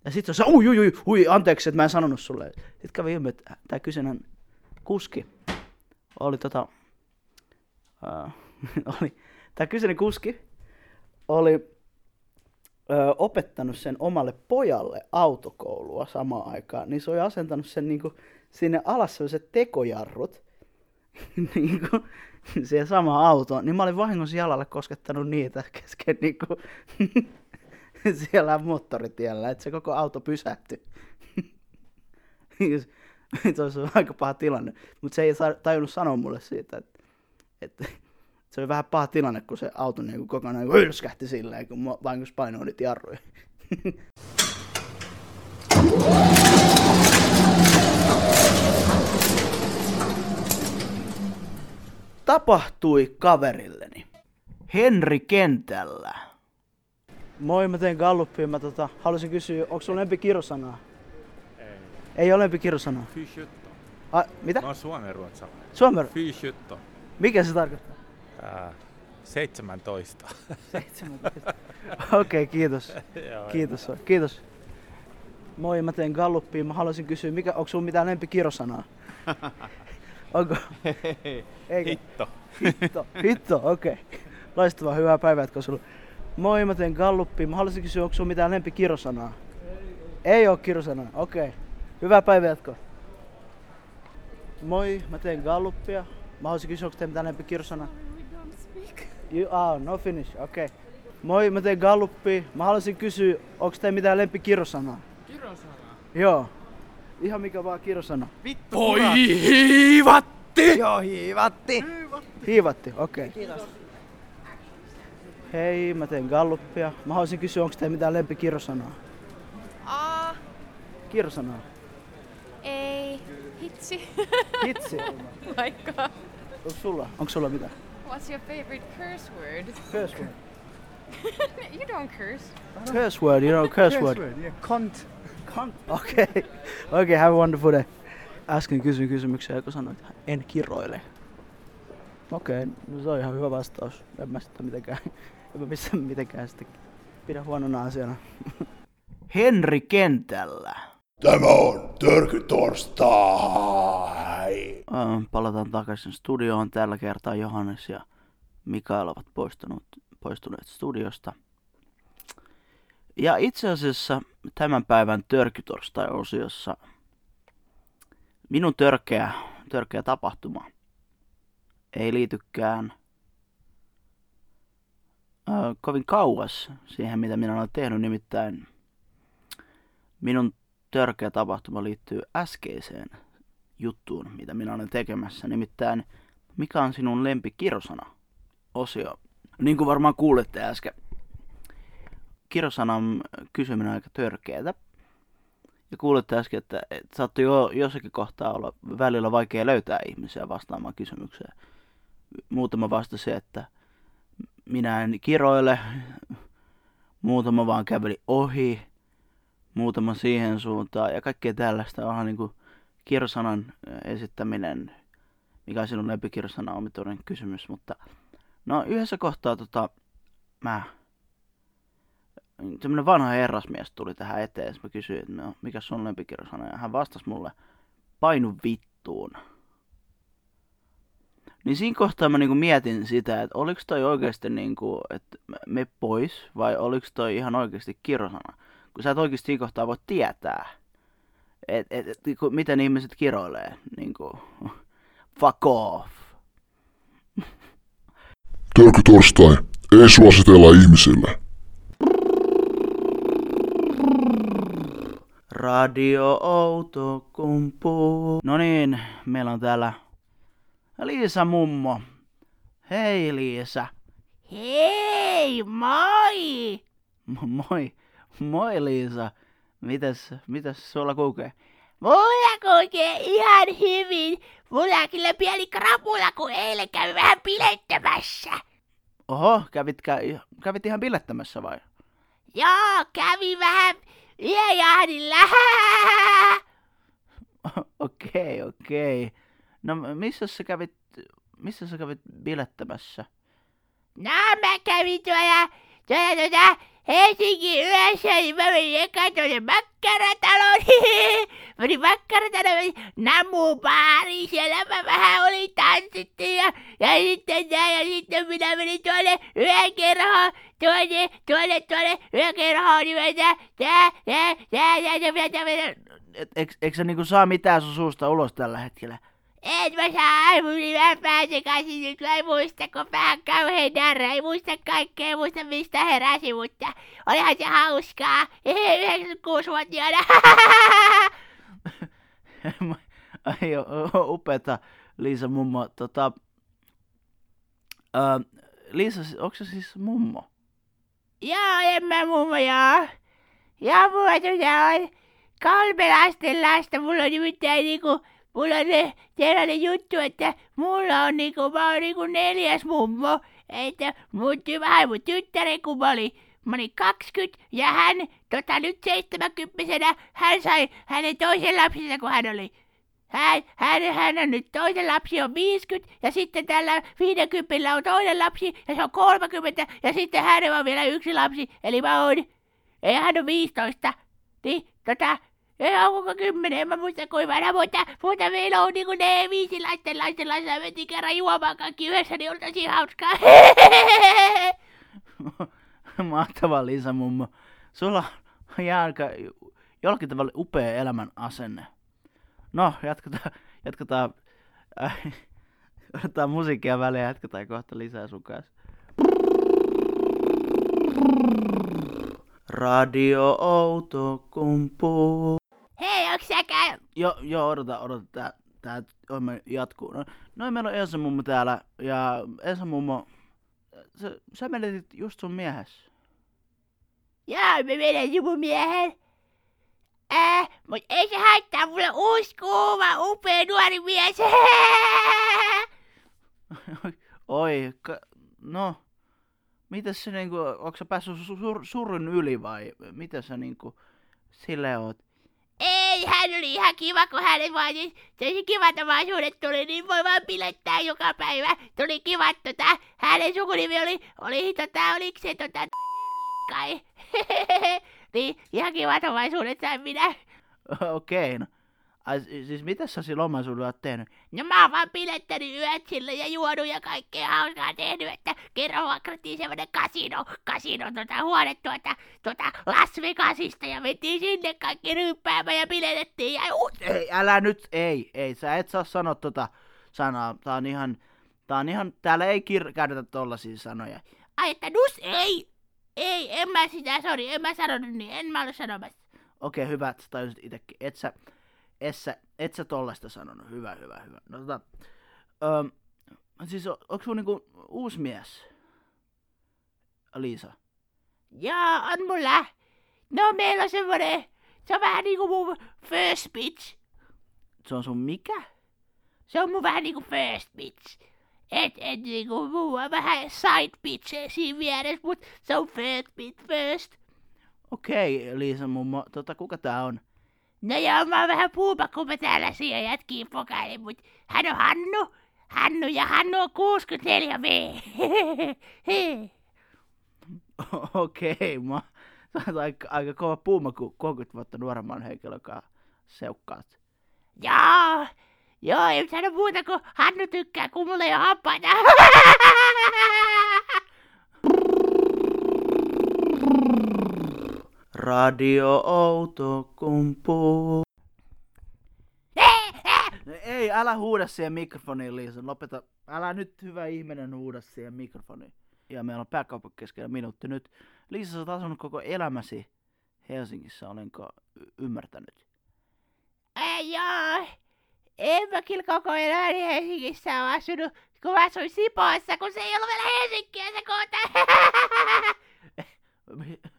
Ja sitten se on, ui, ui, ui, ui, anteeksi, että mä en sanonut sulle. Sitten kävi ilmi, että tämä kyseinen kuski oli tota, uh, [laughs] oli, tämä kyseinen kuski oli ö, opettanut sen omalle pojalle autokoulua samaan aikaan, niin se oli asentanut sen niinku, sinne alas sellaiset tekojarrut [laughs] niinku, siihen samaan autoon, niin mä olin vahingossa jalalle koskettanut niitä kesken niinku, [laughs] siellä moottoritiellä, että se koko auto pysähtyi. se olisi aika paha tilanne, mutta se ei tajunnut sanoa mulle siitä, että, että [laughs] se oli vähän paha tilanne, kun se auto niin kokonaan niin hylskähti silleen, kun mä vahingossa painoin niitä jarruja. [laughs] Tapahtui kaverilleni. Henri kentällä. Moi, mä teen Gallupia. Mä tota, haluaisin kysyä, onko sulla lempikirosanaa? Ei. Ei ole lempikirosanaa. Fy 17. A, mitä? Mä oon. Suomen. Fy 17. Mikä se tarkoittaa? Ää, 17. 17. Okei, okay, kiitos. [laughs] Joo, Kiitos. Kiitos. Moi, mä teen Gallupia. Mä haluaisin kysyä, mikä, onko sulla mitään lempikirosanaa? [laughs] Onko? Eikö? Hitto. Hitto, hitto, okei. Okay. Loistavaa, hyvää päivää jatkoa sulle. Moi, mä teen Gallupia. Mä haluaisin kysyä, onko sulla mitään lempikirosanaa? Ei oo kirosanaa, okei. Okay. Hyvää päivää jatkoa. Moi, mä teen Gallupia. Mä haluaisin kysyä, onko teillä mitään lempikirosanaa? You, ah, no finish, okei. Okay. Moi, mä teen Gallupia. Mä haluaisin kysyä, onko teillä mitään lempikirosanaa? Kirosanaa? Joo. Ihan mikä vaan kirosana. Vittu Voi hiivatti! Joo, hiivatti. Hiivatti, okei. Okay. Hei, mä teen Gallupia. Mä haluaisin kysyä, onko teillä mitään lempikirjosanaa? Aa, Kirjosanaa. ei. Hitsi. Hitsi. [laughs] Vaikka. Onko sulla? Onko sulla mitään? What's your favorite curse word? Curse word. [laughs] you don't curse. Curse word, you know, curse word. Yeah, cunt. Cunt. Okei. Okay. [laughs] okay, have a wonderful day. Äsken kysyin kysymyksen, kun sanoit, että en kiroile. Okei, okay, no se on ihan hyvä vastaus. En mä sitä mitenkään, [laughs] en mä missään mitenkään sitä pidä huonona asiana. Henri kentällä. Tämä on Törkytorstai. Palataan takaisin studioon. Tällä kertaa Johannes ja Mikael ovat poistunut, poistuneet studiosta. Ja itse asiassa tämän päivän Törkytorstai-osiossa minun törkeä, törkeä tapahtuma ei liitykään kovin kauas siihen, mitä minä olen tehnyt. Nimittäin minun törkeä tapahtuma liittyy äskeiseen juttuun, mitä minä olen tekemässä. Nimittäin, mikä on sinun lempikirosana? Osio. Niin kuin varmaan kuulette äsken, kirosanan kysyminen on aika törkeätä. Ja kuulette äsken, että, saattoi jo jossakin kohtaa olla välillä vaikea löytää ihmisiä vastaamaan kysymykseen. Muutama vastasi, että minä en kiroile, muutama vaan käveli ohi, muutama siihen suuntaan ja kaikkea tällaista. Onhan niin kuin kirsanan esittäminen, mikä on sinun lempikirjasana omituinen kysymys, mutta no yhdessä kohtaa tota, mä semmoinen vanha herrasmies tuli tähän eteen, ja mä kysyin, että no, mikä sun lempikirjasana, ja hän vastasi mulle, painu vittuun. Niin siinä kohtaa mä niinku mietin sitä, että oliko toi oikeasti niinku, että me pois, vai oliko toi ihan oikeasti kirosana. Kun sä et oikeasti siinä kohtaa voi tietää, että et, et, niinku, miten ihmiset kiroilee. Niinku, [laughs] fuck off. Törkytorstai. Ei suositella ihmisille. Radio Outokumpu. No niin, meillä on täällä Liisa mummo. Hei Liisa. Hei, moi! Moi. Moi Liisa. Mitäs, mitäs sulla kulkee? Mulla kulkee ihan hyvin. Mulla on kyllä pieni krapula, kun eilen kävi vähän bilettämässä. Oho, kävit, kä- kävit ihan bilettämässä vai? Joo, kävi vähän yöjahdilla. [laughs] Okei, okei. No missä sä kävit, missä sä kävit bilettämässä? No, mä kävin tuolla, tuolla tuota Helsingin yössä, niin mä menin eka tuonne makkarataloon. [laughs] mä olin makkarataloon, menin namubaariin, siellä mä vähän olin tanssittiin ja, ja sitten näin, ja sitten minä menin tuonne yökerhoon, tuonne, tuonne, tuonne yökerhoon nimeltä, tää, tää, tää, tää, tää, tää, tää, Et, eikö, eikö sä niinku saa mitään sun suusta ulos tällä hetkellä? En mä saa aivuni vähän pääsekaisin nyt, mä en muista, kun vähän kauhean närä, ei muista kaikkea, ei muista mistä heräsi, mutta olihan se hauskaa. [laughs] 96-vuotiaana. [laughs] Ai upeeta, Liisa mummo. Tota, ää, Liisa, onko se siis mummo? joo, en mä mummo, joo. Joo, mulla on kolme lasten lasta, mulla on nimittäin niinku, mulla on se sellainen juttu, että mulla on niinku, mä oon niinku neljäs mummo. että mun, ty- vähän mun tyttären, kun mä olin, mä olin 20 ja hän, tota nyt 70 hän sai hänen toisen lapsensa, kun hän oli hän, hän, hän on nyt toinen lapsi on 50 ja sitten tällä 50 on toinen lapsi ja se on 30 ja sitten hänellä on vielä yksi lapsi, eli mä oon, ei hän on 15. Niin, tota, ei onko kymmenen, en mä muista kuinka vanha, mutta, mutta meillä on niinku ne viisi lasten lasten lasten mentiin kerran juomaan kaikki yhdessä, niin on tosi hauskaa. [laughs] Mahtava Liisa mummo. Sulla on aika jollakin tavalla upea elämän asenne. No, jatketaan, jatketaan, äh, otetaan musiikkia väliin ja jatketaan kohta lisää sun kanssa. Radio Outokumpu. Hei, onks sä käy? Joo, joo, odota, odota, tää, tää ohjelma jatkuu. No, noin meillä on Elsa mummo täällä, ja Elsa mummo, sä, sä menetit just sun miehes. Joo, me menen mun miehen. Äh, mut ei se haittaa, mulla on uusi kuuma, upea nuori mies. [laughs] Oi, ka, no, mitäs se niinku, onko sä päässyt su- sur, surun yli vai mitä sä niinku sille oot? Ei, hän oli ihan kiva, kun hänet vaan niin, tosi kivat omaisuudet tuli, niin voi vaan pilettää joka päivä. Tuli kivat, tota, hänen sukunimi oli, oli tota, oliko se tota, [laughs] kai. [laughs] niin, ihan kivat omaisuudet sain minä. Okei, no. Ai, si- siis mitä sä sillä omaisuudella oot tehnyt? No mä oon vaan pilettänyt yöt sille ja juonut ja kaikkea hauskaa tehnyt, että kerran vuokrattiin semmonen kasino, kasino tota huone tuota, tuota Las Vegasista ja mentiin sinne kaikki ryyppäämään ja piletettiin ja uh, Ei, älä nyt, ei, ei, sä et saa sanoa tota sanaa. Tää on ihan, tää on ihan, täällä ei kir- käytetä tollasia sanoja. ai että nus ei, ei, en mä sitä, sori, en mä sanonut niin, en mä ollut sanomassa. Okei, hyvä, että sä tajusit itekin. Et sä, et sä, et sä tollasta sanonut. Hyvä, hyvä, hyvä. No tota, öm, siis on, onks sun niinku uusi mies? Liisa. Joo, on mulla. No meillä on semmonen, se on vähän niinku mun first bitch. Se on sun mikä? Se on mun vähän niinku first bitch. Et, et niinku muu on vähän side bitch siinä vieressä, mut se on first bitch first. Okei, Liisa mummo, tota, kuka tää on? No joo, mä oon vähän puupa, kun mä täällä siihen jätkiin pokailin, mut hän on Hannu. Hannu ja Hannu on 64 V. [laughs] Okei, mä oot aika, aika kova puuma, kun 30 vuotta nuoremman henkilön kanssa seukkaat. joo, joo, ei sano muuta kuin Hannu tykkää, kun mulla ei oo hampaita. [laughs] Radio Outokumpu. Ei, älä huuda siihen mikrofoniin, Liisa. Lopeta. Älä nyt, hyvä ihminen, huuda siihen mikrofoniin. Ja meillä on pääkauppa keskellä minuutti nyt. Liisa, sä oot asunut koko elämäsi Helsingissä, olenko y- ymmärtänyt? Ei joo, en mä kyllä koko elämäni Helsingissä ole asunut, kun mä asuin Sipoossa, kun se ei ollut vielä Helsinkiä se kohta. [laughs]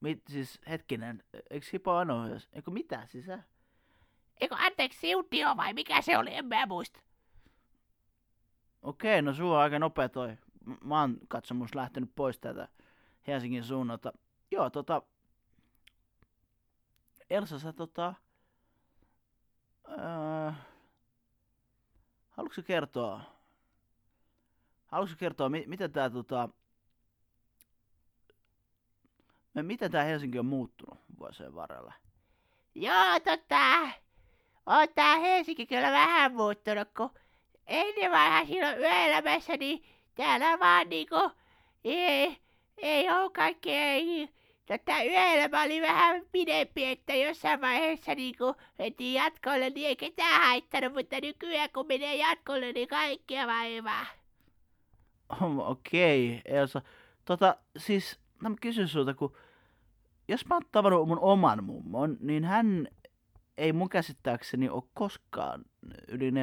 Mi- Mit, siis hetkinen, eikö Sipo Anohjas? Eikö mitä sisä? Eikö anteeksi, Siuntio vai mikä se oli, en mä muista. Okei, no sulla on aika nopea toi. M- Mä oon katsomus lähtenyt pois tätä Helsingin suunnalta. Joo, tota... Elsa, sä tota... Öö, haluatko kertoa... Haluatko kertoa, mi- miten tää tota... me- Miten tää Helsinki on muuttunut vuosien varrella? Joo, tota, on tää Helsinki kyllä vähän muuttunut, kun ennen vanha silloin yöelämässä, niin täällä vaan niinku, ei, ei oo kaikkea, ei, tota yöelämä oli vähän pidempi, että jossain vaiheessa niinku mentiin jatkolle, niin ei ketään haittanut, mutta nykyään kun menee jatkolle, niin kaikkia vaivaa. Okei, Elsa. Tota, siis, no mä kysyn sulta, kun jos mä oon tavannut mun oman mummon, niin hän ei mun käsittääkseni ole koskaan yli 40-30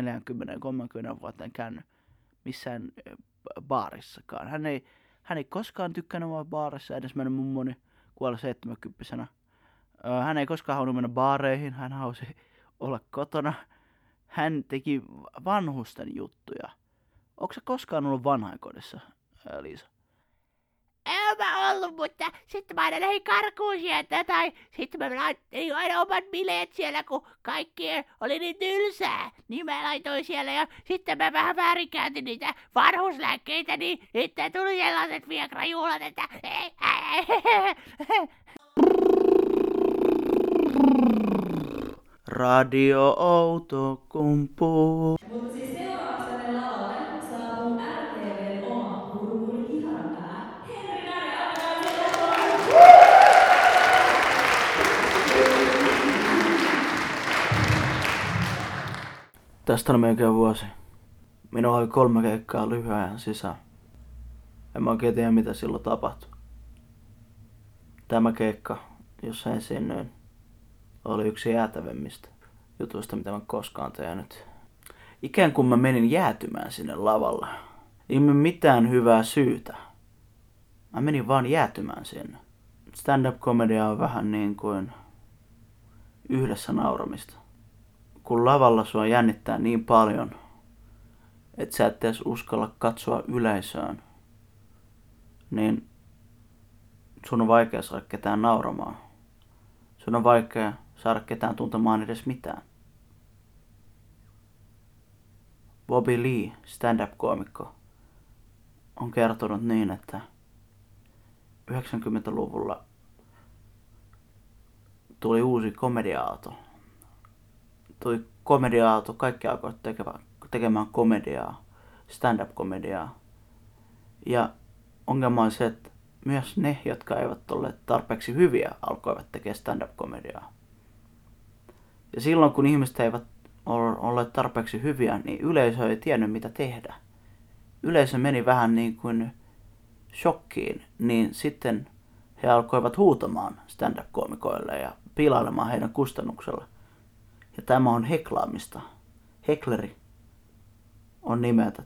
vuotta käynyt missään baarissakaan. Hän ei, hän ei koskaan tykkännyt olla baarissa, edes meidän mummoni kuoli 70 Hän ei koskaan halunnut mennä baareihin, hän halusi olla kotona. Hän teki vanhusten juttuja. Onko sä koskaan ollut vanhainkodissa, Liisa? Mä ollut, mutta sitten mä aina lähdin karkuun sieltä tai sitten mä laittelin aina omat bileet siellä, kun kaikki oli niin tylsää. Niin mä laitoin siellä ja sitten mä vähän väärinkäytin niitä vanhuslääkkeitä, niin sitten tuli sellaiset viagrajuhlat, että Radio Outokumpu. Mutta siis seuraavaksi Tästä on melkein vuosi. Minulla oli kolme keikkaa lyhyen ajan sisään. En mä oikein tiedä mitä silloin tapahtui. Tämä keikka, jossa esiinnyin, oli yksi jäätävimmistä jutuista, mitä mä koskaan tehnyt. Ikään kuin mä menin jäätymään sinne lavalle. Ilman mitään hyvää syytä. Mä menin vaan jäätymään sinne. Stand-up-komedia on vähän niin kuin yhdessä nauramista. Kun lavalla sua jännittää niin paljon, että sä et edes uskalla katsoa yleisöön, niin sun on vaikea saada ketään nauramaan. Sun on vaikea saada ketään tuntemaan edes mitään. Bobby Lee, stand-up-koomikko, on kertonut niin, että 90-luvulla tuli uusi komedia-aato. Tuli komedia-aato, kaikki alkoivat tekemään, tekemään komediaa, stand-up-komediaa. Ja ongelma on se, että myös ne, jotka eivät olleet tarpeeksi hyviä, alkoivat tekemään stand-up-komediaa. Ja silloin, kun ihmiset eivät olleet tarpeeksi hyviä, niin yleisö ei tiennyt, mitä tehdä. Yleisö meni vähän niin kuin shokkiin, niin sitten he alkoivat huutamaan stand-up-koomikoille ja pilailemaan heidän kustannuksella. Ja tämä on heklaamista. Hekleri on nimeltä.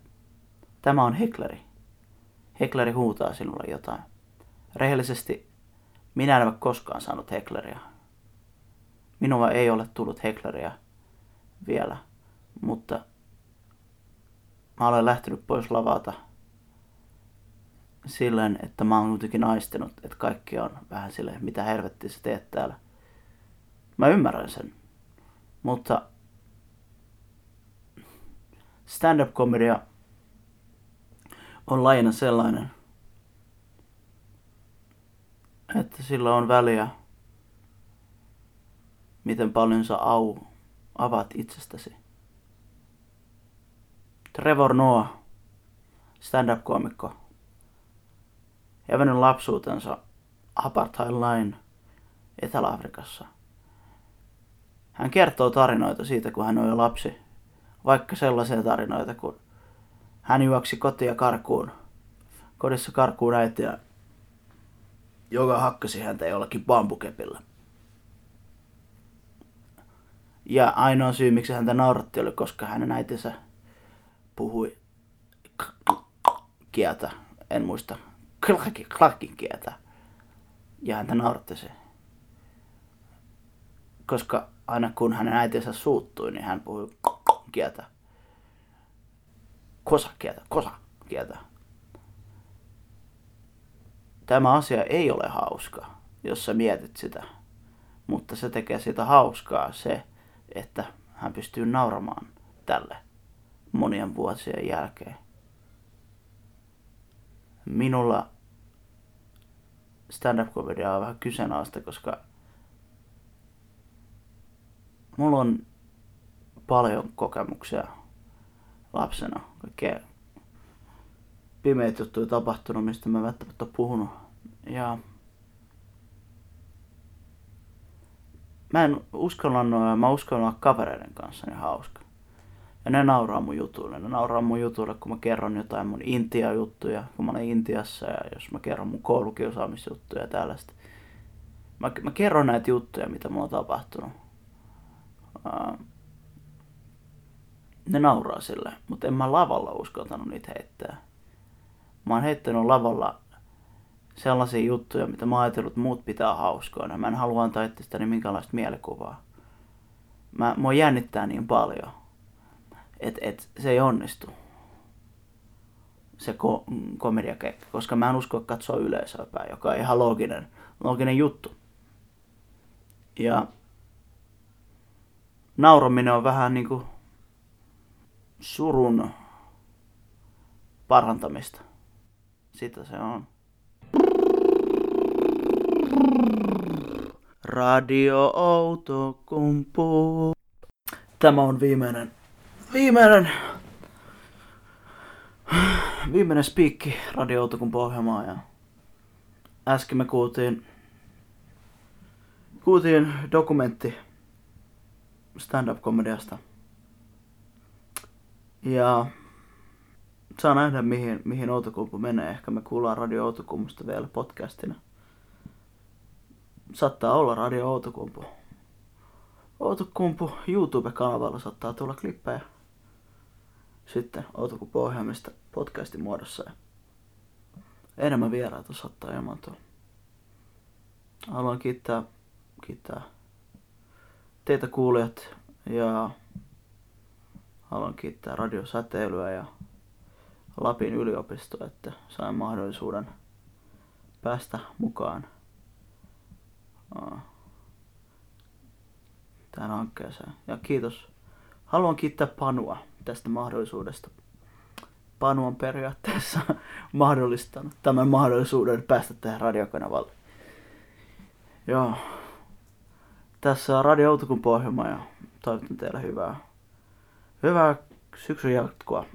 Tämä on hekleri. Hekleri huutaa sinulle jotain. Rehellisesti minä en ole koskaan saanut hekleriä. Minua ei ole tullut hekleriä vielä, mutta mä olen lähtenyt pois lavata silleen, että mä oon kuitenkin aistenut, että kaikki on vähän silleen, mitä helvettiä sä teet täällä. Mä ymmärrän sen, mutta stand-up-komedia on lajina sellainen, että sillä on väliä, miten paljon sä au, avaat itsestäsi. Trevor Noah, stand-up-koomikko, elänyt lapsuutensa apartheid-lain Etelä-Afrikassa. Hän kertoo tarinoita siitä, kun hän oli lapsi, vaikka sellaisia tarinoita, kun hän juoksi kotia karkuun, kodissa karkuun äitiä, joka hakkasi häntä jollakin bambukepillä. Ja ainoa syy, miksi häntä nauratti, oli, koska hänen äitinsä puhui kieltä, en muista, klakin, klakin kieltä. Ja häntä nauratti se. Koska aina kun hänen äitinsä suuttui, niin hän puhui kieltä. Kosa kieltä, kosa kieltä. Tämä asia ei ole hauska, jos sä mietit sitä. Mutta se tekee sitä hauskaa se, että hän pystyy nauramaan tälle monien vuosien jälkeen. Minulla stand-up-komedia on vähän kyseenalaista, koska mulla on paljon kokemuksia lapsena. Kaikkea pimeät juttuja tapahtunut, mistä mä välttämättä puhunut. Ja mä en uskalla, mä uskallan olla kavereiden kanssa niin hauska. Ja ne nauraa mun jutuille. Ne nauraa mun jutuille, kun mä kerron jotain mun Intia-juttuja, kun mä olen Intiassa ja jos mä kerron mun koulukiusaamisjuttuja ja tällaista. Mä, mä kerron näitä juttuja, mitä mulla on tapahtunut. Uh, ne nauraa sille, mutta en mä lavalla uskaltanut niitä heittää. Mä oon heittänyt lavalla sellaisia juttuja, mitä mä ajatellut, että muut pitää hauskoina. Mä en halua antaa itsestäni minkäänlaista mielikuvaa. Mä, mua jännittää niin paljon, että et, se ei onnistu. se ko- komediakeikka, koska mä en usko katsoa yleisöä päin, joka on ihan looginen, looginen juttu. Ja nauraminen on vähän niinku surun parantamista. Sitä se on. Radio Outokumpu. Tämä on viimeinen, viimeinen, viimeinen spiikki Radio Outokumpu ohjelmaa ja äsken me kuultiin, kuultiin dokumentti stand-up-komediasta. Ja saa nähdä mihin, mihin Outokumpu menee. Ehkä me kuullaan Radio Outokummusta vielä podcastina. Saattaa olla Radio Outokumpu. Outokumpu YouTube-kanavalla saattaa tulla klippejä. Sitten Outokumpu ohjelmista podcastin muodossa. Ja enemmän vieraita saattaa ilmaantua. Haluan kiittää, kiittää teitä kuulijat ja haluan kiittää radiosäteilyä ja Lapin yliopistoa, että sain mahdollisuuden päästä mukaan tähän hankkeeseen. Ja kiitos. Haluan kiittää Panua tästä mahdollisuudesta. Panu on periaatteessa [laughs] mahdollistanut tämän mahdollisuuden päästä tähän radiokanavalle. Joo. Tässä Radio Outokumpu ohjelma ja toivotan teille hyvää, hyvää syksyn jatkoa.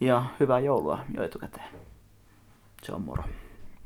Ja hyvää joulua jo etukäteen. Se on moro.